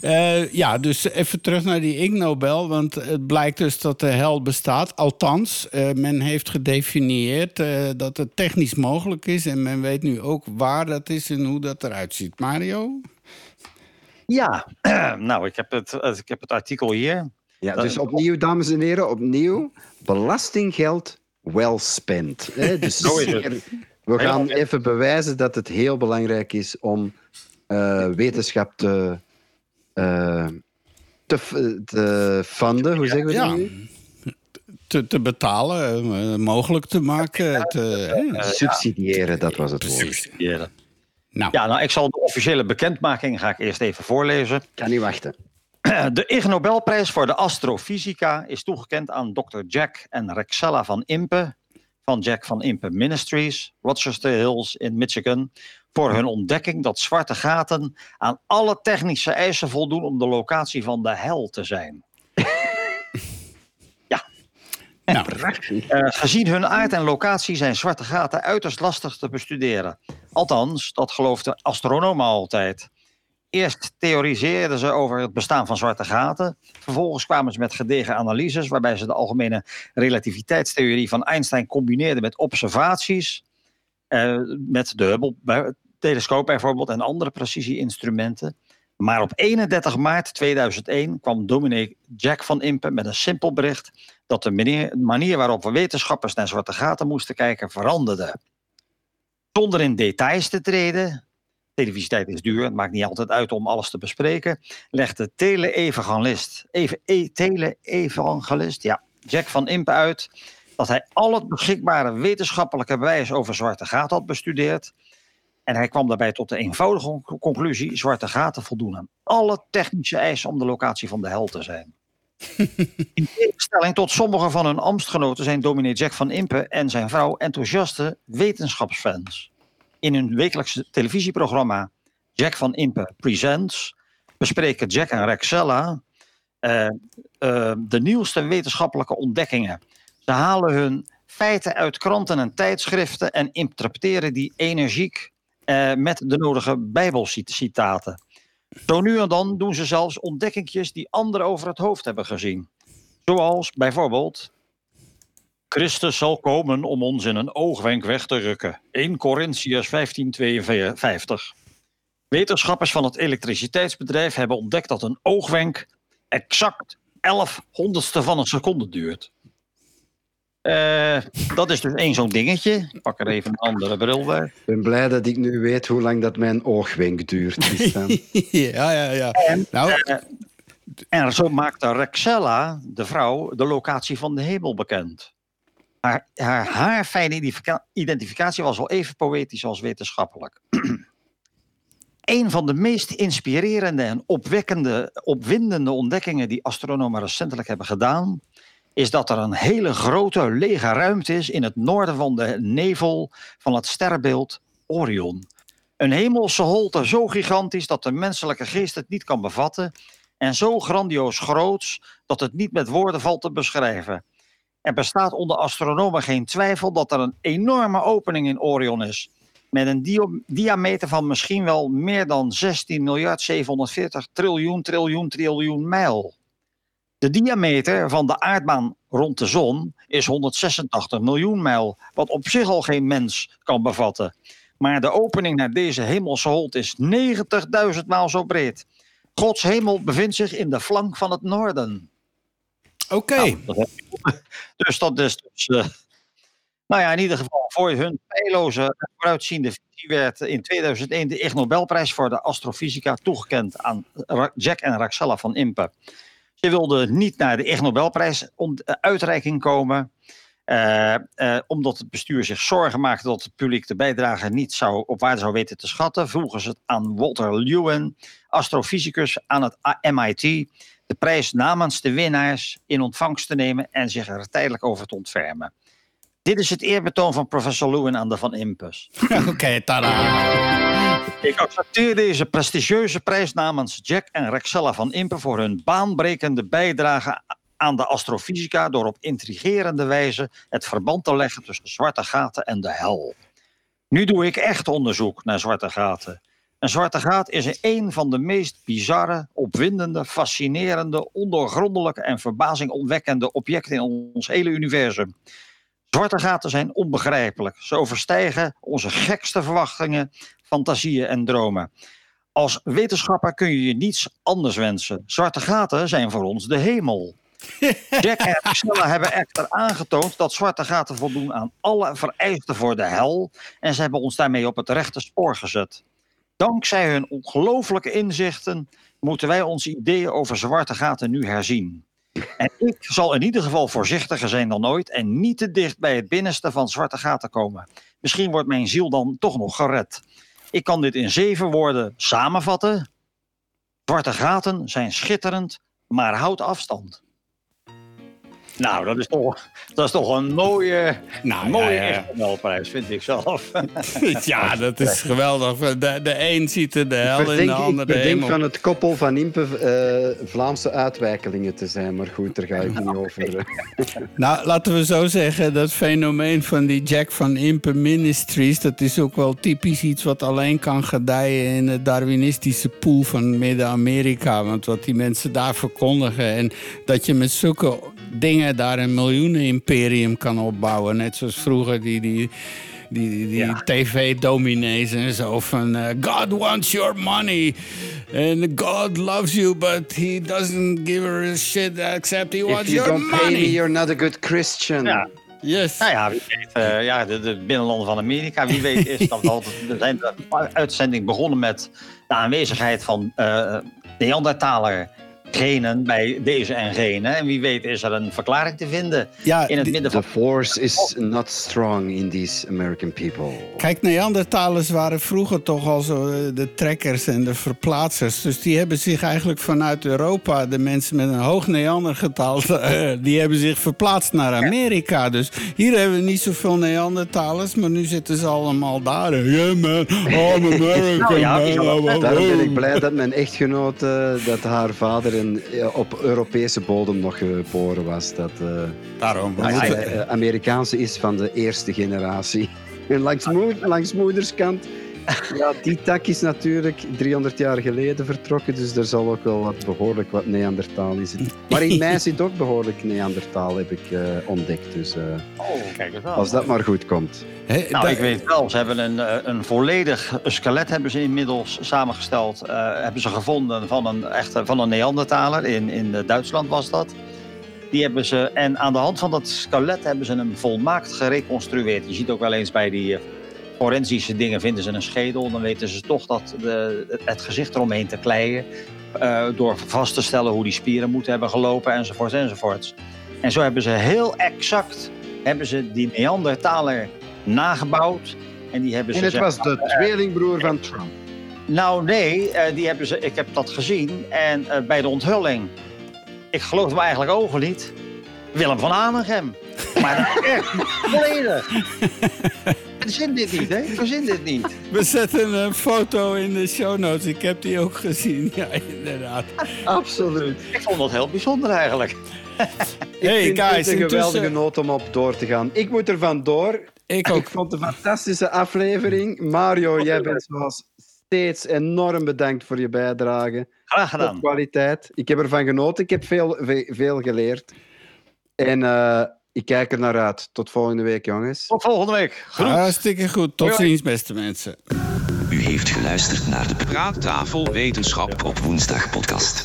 eh, ja, dus even terug naar die Ig Nobel. Want het blijkt dus dat de hel bestaat. Althans, eh, men heeft gedefinieerd eh, dat het technisch mogelijk is. En men weet nu ook waar dat is en hoe dat eruit ziet. Mario? Ja, *clears throat* nou, ik heb, het, ik heb het artikel hier. Ja, dus opnieuw, dames en heren, opnieuw. Belastinggeld well spent. Hè? *laughs* Dus zeer- we gaan even bewijzen dat het heel belangrijk is om eh, wetenschap te, eh, te, te funden. Hoe zeggen we dat Ja. nu? Te, te betalen, eh, mogelijk te maken. Te. Subsidiëren, dat was het woord. Ja. Nou, ja, nou, ik zal de officiële bekendmaking ga ik eerst even voorlezen. Kan niet wachten. De Ig Nobelprijs voor de astrofysica is toegekend aan Dr. Jack en Rexella van Impe van Jack van Impe Ministries, Rochester Hills in Michigan, voor hun ontdekking dat zwarte gaten aan alle technische eisen voldoen om de locatie van de hel te zijn. *laughs* nou Eh, gezien hun aard en locatie zijn zwarte gaten uiterst lastig te bestuderen. Althans, dat geloofden astronomen altijd. Eerst theoriseerden ze over het bestaan van zwarte gaten. Vervolgens kwamen ze met gedegen analyses waarbij ze de algemene relativiteitstheorie van Einstein combineerden met observaties. eh, met de Hubble-telescoop bijvoorbeeld en andere precisie-instrumenten. Maar op 31 maart 2001 kwam dominee Jack van Impe met een simpel bericht dat de manier waarop we wetenschappers naar zwarte gaten moesten kijken veranderde. Zonder in details te treden, televisietijd is duur, het maakt niet altijd uit om alles te bespreken, legde tele-evangelist, even, e, tele-evangelist ja, Jack van Impe uit dat hij al het beschikbare wetenschappelijke bewijs over zwarte gaten had bestudeerd. En hij kwam daarbij tot de eenvoudige conclusie: zwarte gaten voldoen aan alle technische eisen om de locatie van de hel te zijn. *laughs* In tegenstelling tot sommige van hun ambtsgenoten zijn dominee Jack van Impe en zijn vrouw enthousiaste wetenschapsfans. In hun wekelijkse televisieprogramma Jack van Impe Presents bespreken Jack en Rexella eh, eh, de nieuwste wetenschappelijke ontdekkingen. Ze halen hun feiten uit kranten en tijdschriften en interpreteren die energiek eh, met de nodige bijbelcitaten. Zo nu en dan doen ze zelfs ontdekkingjes die anderen over het hoofd hebben gezien. Zoals bijvoorbeeld. Christus zal komen om ons in een oogwenk weg te rukken. 1 Corinthians 1552. Wetenschappers van het elektriciteitsbedrijf hebben ontdekt dat een oogwenk exact 11 honderdste van een seconde duurt. Eh, dat is dus één zo'n dingetje. Ik pak er even een andere bril bij. Ik ben blij dat ik nu weet hoe lang dat mijn oogwenk duurt. *laughs* Ja, ja, ja. nou, Eh, en zo maakte Rexella, de vrouw, de locatie van de hemel bekend. Haar, haar identifica- identificatie was wel even poëtisch als wetenschappelijk. *clears throat* Een van de meest inspirerende en opwekkende, opwindende ontdekkingen die astronomen recentelijk hebben gedaan, is dat er een hele grote lege ruimte is in het noorden van de nevel van het sterrenbeeld Orion. Een hemelse holte zo gigantisch dat de menselijke geest het niet kan bevatten en zo grandioos groots dat het niet met woorden valt te beschrijven. Er bestaat onder astronomen geen twijfel dat er een enorme opening in Orion is. Met een diameter van misschien wel meer dan 16 miljard 740 triljoen triljoen triljoen mijl. De diameter van de aardbaan rond de zon is 186 miljoen mijl, wat op zich al geen mens kan bevatten. Maar de opening naar deze hemelse holte is 90.000 maal zo breed. Gods hemel bevindt zich in de flank van het noorden. Oké. Nou, *laughs* dus dat is dus. eh, nou ja, in ieder geval voor hun en vooruitziende visie werd in 2001 de Ig Nobelprijs voor de astrofysica toegekend aan Jack en Raxella van Impe. Ze wilden niet naar de Ig Nobelprijs eh, uitreiking komen. eh, omdat het bestuur zich zorgen maakte dat het publiek de bijdrage niet zou, op waarde zou weten te schatten, vroegen ze het aan Walter Lewin, astrofysicus aan het MIT, de prijs namens de winnaars in ontvangst te nemen en zich er tijdelijk over te ontfermen. Dit is het eerbetoon van professor Lewin aan de Van Impus. *laughs* Oké, tada. Ik accepteer deze prestigieuze prijs namens Jack en Rexella van Impe voor hun baanbrekende bijdrage aan de astrofysica door op intrigerende wijze het verband te leggen tussen zwarte gaten en de hel. Nu doe ik echt onderzoek naar zwarte gaten. Een zwarte gat is een van de meest bizarre, opwindende, fascinerende, ondoorgrondelijke en verbazingopwekkende objecten in ons hele universum. Zwarte gaten zijn onbegrijpelijk. Ze overstijgen onze gekste verwachtingen, fantasieën en dromen. Als wetenschapper kun je je niets anders wensen. Zwarte gaten zijn voor ons de hemel. *laughs* Jack en Priscilla hebben echter aangetoond dat zwarte gaten voldoen aan alle vereisten voor de hel en ze hebben ons daarmee op het rechte spoor gezet. Dankzij hun ongelooflijke inzichten moeten wij onze ideeën over zwarte gaten nu herzien. En ik zal in ieder geval voorzichtiger zijn dan ooit en niet te dicht bij het binnenste van zwarte gaten komen. Misschien wordt mijn ziel dan toch nog gered. Ik kan dit in zeven woorden samenvatten. Zwarte gaten zijn schitterend, maar houd afstand. Nou, dat is toch, dat is toch een mooie, Nou, mooie ja, ja. Ig Nobelprijs, vind ik zelf. *laughs* ja, dat is geweldig. De, de een ziet er de hel in, de Verdenk, ik ander de hemel. van het koppel van Impe eh, Vlaamse uitwijkelingen te zijn. Maar goed, daar ga ik niet over. *laughs* Nou, laten we zo zeggen, dat fenomeen van die Jack van Impe Ministries... dat is ook wel typisch iets wat alleen kan gedijen... in het Darwinistische pool van Midden-Amerika. Want wat die mensen daar verkondigen... en dat je met zulke dingen daar een miljoenen-imperium kan opbouwen. Net zoals vroeger die... die die, die, die Ja. tv-dominees en zo van... eh, God wants your money. And God loves you, but he doesn't give a shit except he If wants you your don't pay me, money. you're not a good Christian. Ja. Yes. Nou ja, wie weet, eh, ja de, de binnenlanden van Amerika. Wie weet is dat altijd. We *laughs* zijn de uitzending begonnen met de aanwezigheid van eh Neandertaler genen bij deze en genen. En wie weet is er een verklaring te vinden Ja, in het midden The van. force is not strong in these American people. Kijk, Neandertalers waren vroeger toch al zo eh, de trekkers en de verplaatsers. Dus die hebben zich eigenlijk vanuit Europa, de mensen met een hoog Neandergetal, *laughs* eh, die hebben zich verplaatst naar Amerika. Dus hier hebben we niet zoveel Neandertalers, maar nu zitten ze allemaal daar. Yeah man, I'm *laughs* American Nou ja, man. Daarom ben ik blij dat mijn echtgenoot, eh, dat haar vader een, eh, op Europese bodem nog geboren was. Dat, eh, Daarom. moeten- eh, Amerikaanse is van de eerste generatie. En *laughs* langs, langs moederskant, ja, die tak is natuurlijk 300 jaar geleden vertrokken, dus er zal ook wel wat, behoorlijk wat Neandertaal in zitten. Maar in mij zit ook behoorlijk Neandertaal, heb ik eh, ontdekt. Dus eh, Oh, kijk eens aan. als dat maar goed komt. Hè, Nou, ik weet wel, ze hebben een, eh, een volledig skelet hebben ze inmiddels samengesteld. eh, hebben ze gevonden van een, echte, van een Neandertaler. In, in Duitsland was dat. Die hebben ze, en aan de hand van dat skelet hebben ze hem volmaakt gereconstrueerd. Je ziet ook wel eens bij die forensische dingen vinden ze een schedel. Dan weten ze toch dat de, het gezicht eromheen te kleien. eh, door vast te stellen hoe die spieren moeten hebben gelopen enzovoort enzovoort. En zo hebben ze heel exact hebben ze die Neandertaler nagebouwd. En die hebben ze En het zeg was de tweelingbroer van Trump. nou, nee, eh, die hebben ze, ik heb dat gezien. En eh, bij de onthulling, ik geloof me eigenlijk ogen niet. Willem van Hanegem. Maar dat is echt volledig. *laughs* Ik verzin dit niet, hè? Ik verzin dit niet. *laughs* We zetten een foto in de show notes. Ik heb die ook gezien. *laughs* Ja, inderdaad. Absoluut. Ik vond dat heel bijzonder eigenlijk. *laughs* Hey, ik vind guys, het een geweldige intussen- noot om op door te gaan. Ik moet er vandoor. Ik Ik ook. vond het een fantastische aflevering. Mario, jij bent zoals steeds enorm bedankt voor je bijdrage. Graag gedaan. kwaliteit. Ik heb ervan genoten. Ik heb veel, ve- veel geleerd. En eh, ik kijk er naar uit. Tot volgende week, jongens. Tot volgende week. Groet. Hartstikke goed. Tot ziens, beste mensen. U heeft geluisterd naar de Praattafel Wetenschap. op woensdag podcast.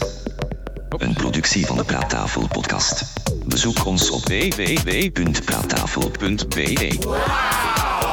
Een productie van de Praattafel podcast. Bezoek ons op www.praattafel.be. www.praattafel.be.